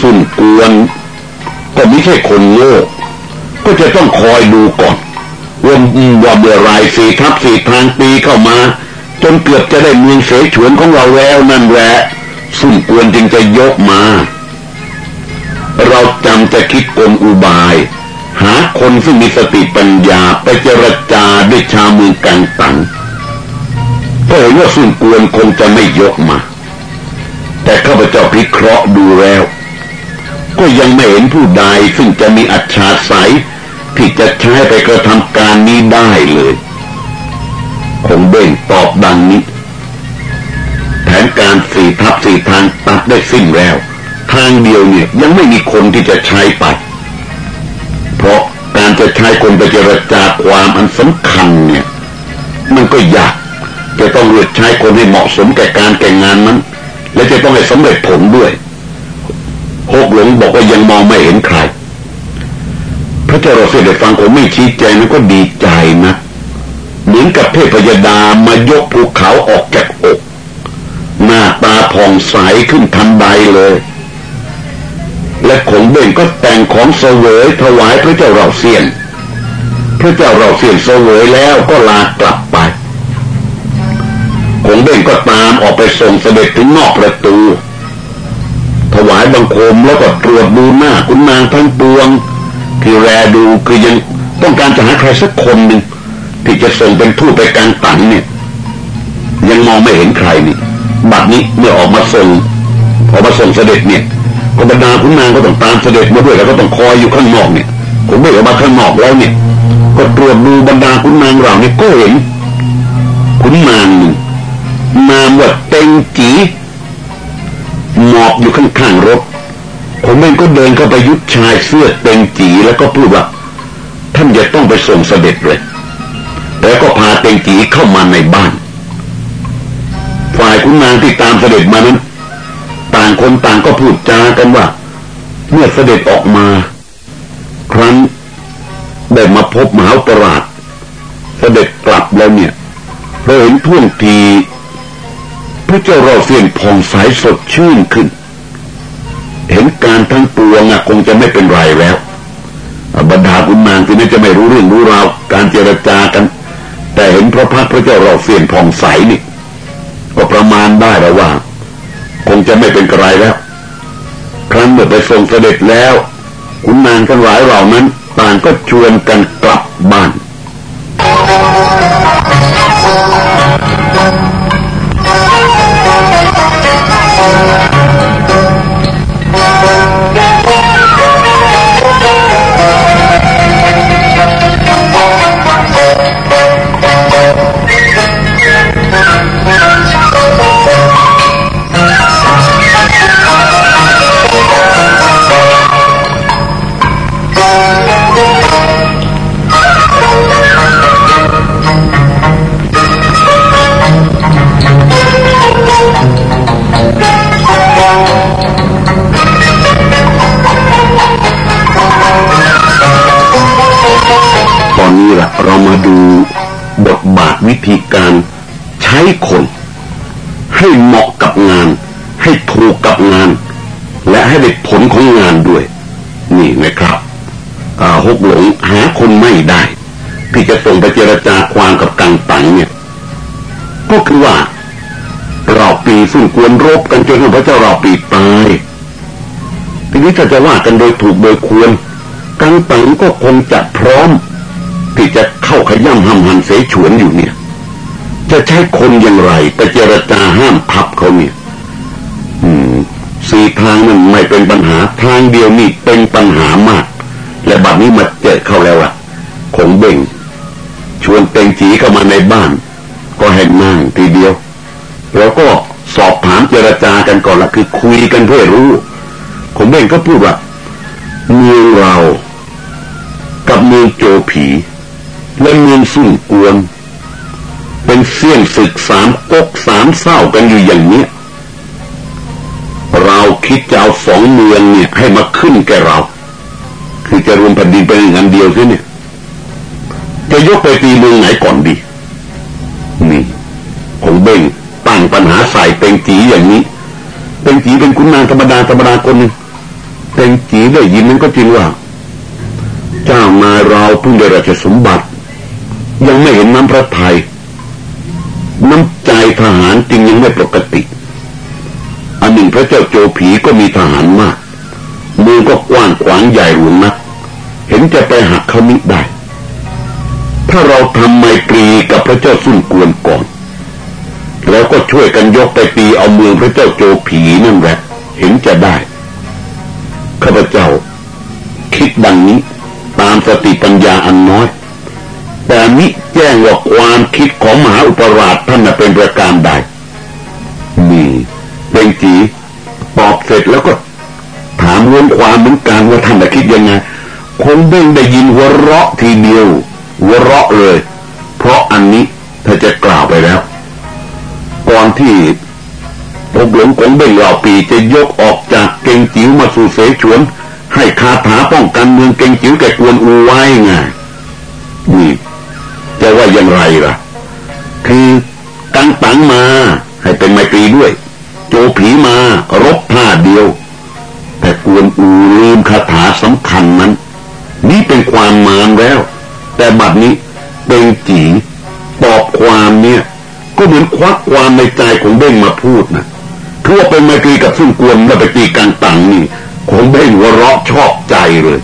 สุ่นกวน ก็ไม่ใช่คนโง่ก็จะต้องคอยดูก่อนว่าว่าเมื่อไรสี่ทับสี่ทางปีเข้ามา จนเกือบจะได้เมืองเสฉวนของเราแล้วนั่นแหละสุ่มกวนจึงจะยกมา เราจำจะคิดกลอุบาย หาคนซึ่งมีสติปัญญาไปเจรจาด้วยชาเมืองกังตัง เห็นว่าสุ่มกวนคงจะไม่ยกมา แต่ข้าพเจ้าพิเคราะห์ดูแล้ว ก็ยังไม่เห็นผู้ใดซึ่งจะมีอัจฉริยที่จะใช้ไปกระทำการนี้ได้เลยคงเบ่งตอบดังนี้ แผนการสี่ทับสี่ทางตัดได้สิ้นแล้ว ทางเดียวเนี่ยยังไม่มีคนที่จะใช้ไปเพราะการจะใช้คนไปเจรจาความอันสำคัญเนี่ย มันก็ยาก จะต้องเลือกใช้คนให้เหมาะสมแก่การแก่งงานนั้น และจะต้องให้สำเร็จผลด้วยหกหลงบอกว่ายังมองไม่เห็นใคร พระเจ้าเราเสด็จฟังผมไม่ชี้แจงนั้นก็ดีใจนะเหมือนกับเทพยดามายกภูเขาออกจากอก หน้าตาผ่องใสขึ้นทันใดเลย และขงเบ่งก็แต่งของเสวยถวายพระเจ้าเราเสียน พระเจ้าเราเสียนเสวยแล้วก็ลากลับ ไปขงเบ่งก็ตามออกไปส่งเสด็จถึงนอกประตู ถวายบังคมแล้วก็ตรวจดูหน้าคุณนางทั้งปวง ที่แรดูคือยังต้องการจะหาใครสักคนหนึ่งที่จะส่งเป็นทูตไปกลางตันเนี่ย ยังมองไม่เห็นใครนี่บัดนี้เมื่อออกมาส่งออกมาส่งเสด็จเนี่ยก็บรรดาคุณนางก็ต้องตามเสด็จมาด้วยแล้วก็ต้องคอยอยู่ข้างนอกเนี่ยผมไม่ออกมาข้างนอกแล้วเนี่ย ก็ตรวจดูบรรดาคุณนางเราเนี่ยก็เห็นคุณนางหนึ่งามว่าเต็งจีหมอบอยู่ข้างๆรถ ผมเองก็เดินเข้าไปยุดชายเสื้อเต็งจีแล้วก็พูดว่า ท่านจะต้องไปส่งเสด็จเลย แล้วก็พาเต็งจีเข้ามาในบ้าน ฝ่ายคุณนางที่ตามเสด็จมานั้น ต่างคนต่างก็พูดจากันว่า เมื่อเสด็จออกมา ครั้นได้มาพบมหาปราชเสด็จกลับแล้วเนี่ยเราเห็นท่วงที ระเจ้าเราเสียนผ่องใสสดชื่นขึ้น เห็นการทั้งปวงอะคงจะไม่เป็นไรแล้วบรรดาคุณนางที่นี่จะไม่รู้เรื่องรู้ราวการเจรจากัน แต่เห็นพระพักพระเจ้าเราเสียนผ่องใสนี่ก็ประมาณได้แล้วว่า คงจะไม่เป็นไรแล้ว ครั้นเมื่อไปทรงเสด็จแล้ว คุณนางทั้งหลายเหล่านั้นต่างก็ชวนกันกลับบ้าน ให้เหมาะกับงาน ให้ถูกกับงาน และให้ได้ผลของงานด้วย นี่นะครับหกหลงหาคนไม่ได้ที่จะส่งไปเจรจาความกับกังตังเนี่ย ก็คือว่าเราปีสุ่งควรรบกันจนพระเจ้าเราปีตายทีนี้ถ้าจะว่ากันโดยถูกโดยควร กังตังก็คงจะพร้อม ที่จะเข้าขย่ำห้ำหันเสฉวนอยู่เนี่ จะใช้คนอย่างไรไปเจรจาห้ามทับเขาเนี่ยสี่ทางนั้นไม่เป็นปัญหาทางเดียวนี่เป็นปัญหามาก และบัดนี้มาเจอเข้าแล้วล่ะคงเบ่ง ชวนเต็งจีเข้ามาในบ้าน ก็ให้นั่งทีเดียวแล้วก็สอบถามเจรจากันก่อนละคือคุยกันเพื่อรู้คงเบ่งก็พูดว่า เป็นเสี่ยงศึกสามก๊กสามเศร้ากันอยู่อย่างเนี้ยเราคิดจะเอาสองเมืองเนี่ยให้มาขึ้นแกเรา คือจะรวมแผ่นดินเป็นอย่างนเดียวใช่เนี่ยจะยกไปตีเมืองไหนก่อนดีนี่คงเบ่งตั้งปัญหาใส่เป็นจีอย่างนี้ เป็นจีเป็นคุณนางธรรมดาธรรมดาคนหนึ่งเป็นจีได้ยินนั้นก็จริงว่า เจ้านายเราเพิ่งได้ราชสมบัติ ยังไม่เห็นน้ำพระทยัย น้ำใจทหารจริงยังไม่ปกติ อันหนึ่งพระเจ้าโจผีก็มีทหารมากมือก็กว้างขวางใหญ่หลวงนัก เห็นจะไปหักเขามิได้ ถ้าเราทำไมตรีกับพระเจ้าสุนกวนก่อน แล้วก็ช่วยกันยกไปตีเอาเมืองพระเจ้าโจผีนั่นแหละเห็นจะได้ข้าพเจ้า คิดดังนี้ตามสติปัญญาอันน้อย แต่นี้ แจ้งว่าความคิดของมหาอุปราชท่านเป็นประการใดนี่เป็นจีตอบเสร็จแล้วก็ถามรวมความเหมือนกันว่าท่านคิดยังไงคงเบ่งได้ยินหัวเราะทีเดียวหัวเราะเลย เพราะอันนี้ถ้าจะกล่าวไปแล้ว ก่อนที่พบหลวงของเบ่งเหล่าปีจะยกออกจากเก่งจิ๋วมาสู่เสฉวน ให้คาถาป้องกันเมืองเก่งจิ๋วแก่กวนอูไว้ไงนี่ จะว่าอย่างไรล่ะ คือกังตังมา ให้เป็นไมตรีด้วย โจผีมารบผ้าเดียว แต่กวนอูลืมคาถาสำคัญนั้น นี่เป็นความมานแล้ว แต่บัดนี้เป็นจีตอบความเนี่ย ก็เหมือนควักความในใจของเบ้งมาพูดนะคือว่าเป็นไมตรีกับซึ่งกวนแล้วไปตีกันตังนี่ของเบ้งหัวเราะชอบใจเลย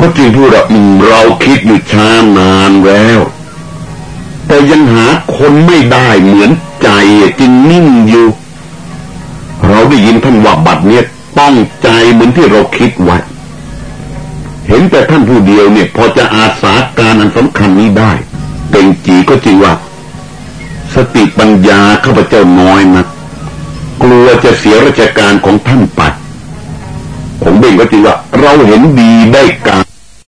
ก็จริงพูดว่าเราคิดอยู่ช้านานแล้ว แต่ยังหาคนไม่ได้เหมือนใจจึงนิ่งอยู่ เราได้ยินท่านว่าบัดเนี่ยต้องใจเหมือนที่เราคิดไว้เห็นแต่ท่านผู้เดียวเนี่ย พอจะอาสาการอันสำคัญนี้ได้ เป็นจีก็จริงว่า สติปัญญาข้าพเจ้าน้อยนะกลัวจะเสียราชการของท่านไผมเบ่งก็จริงว่าเราเห็นดีได้การ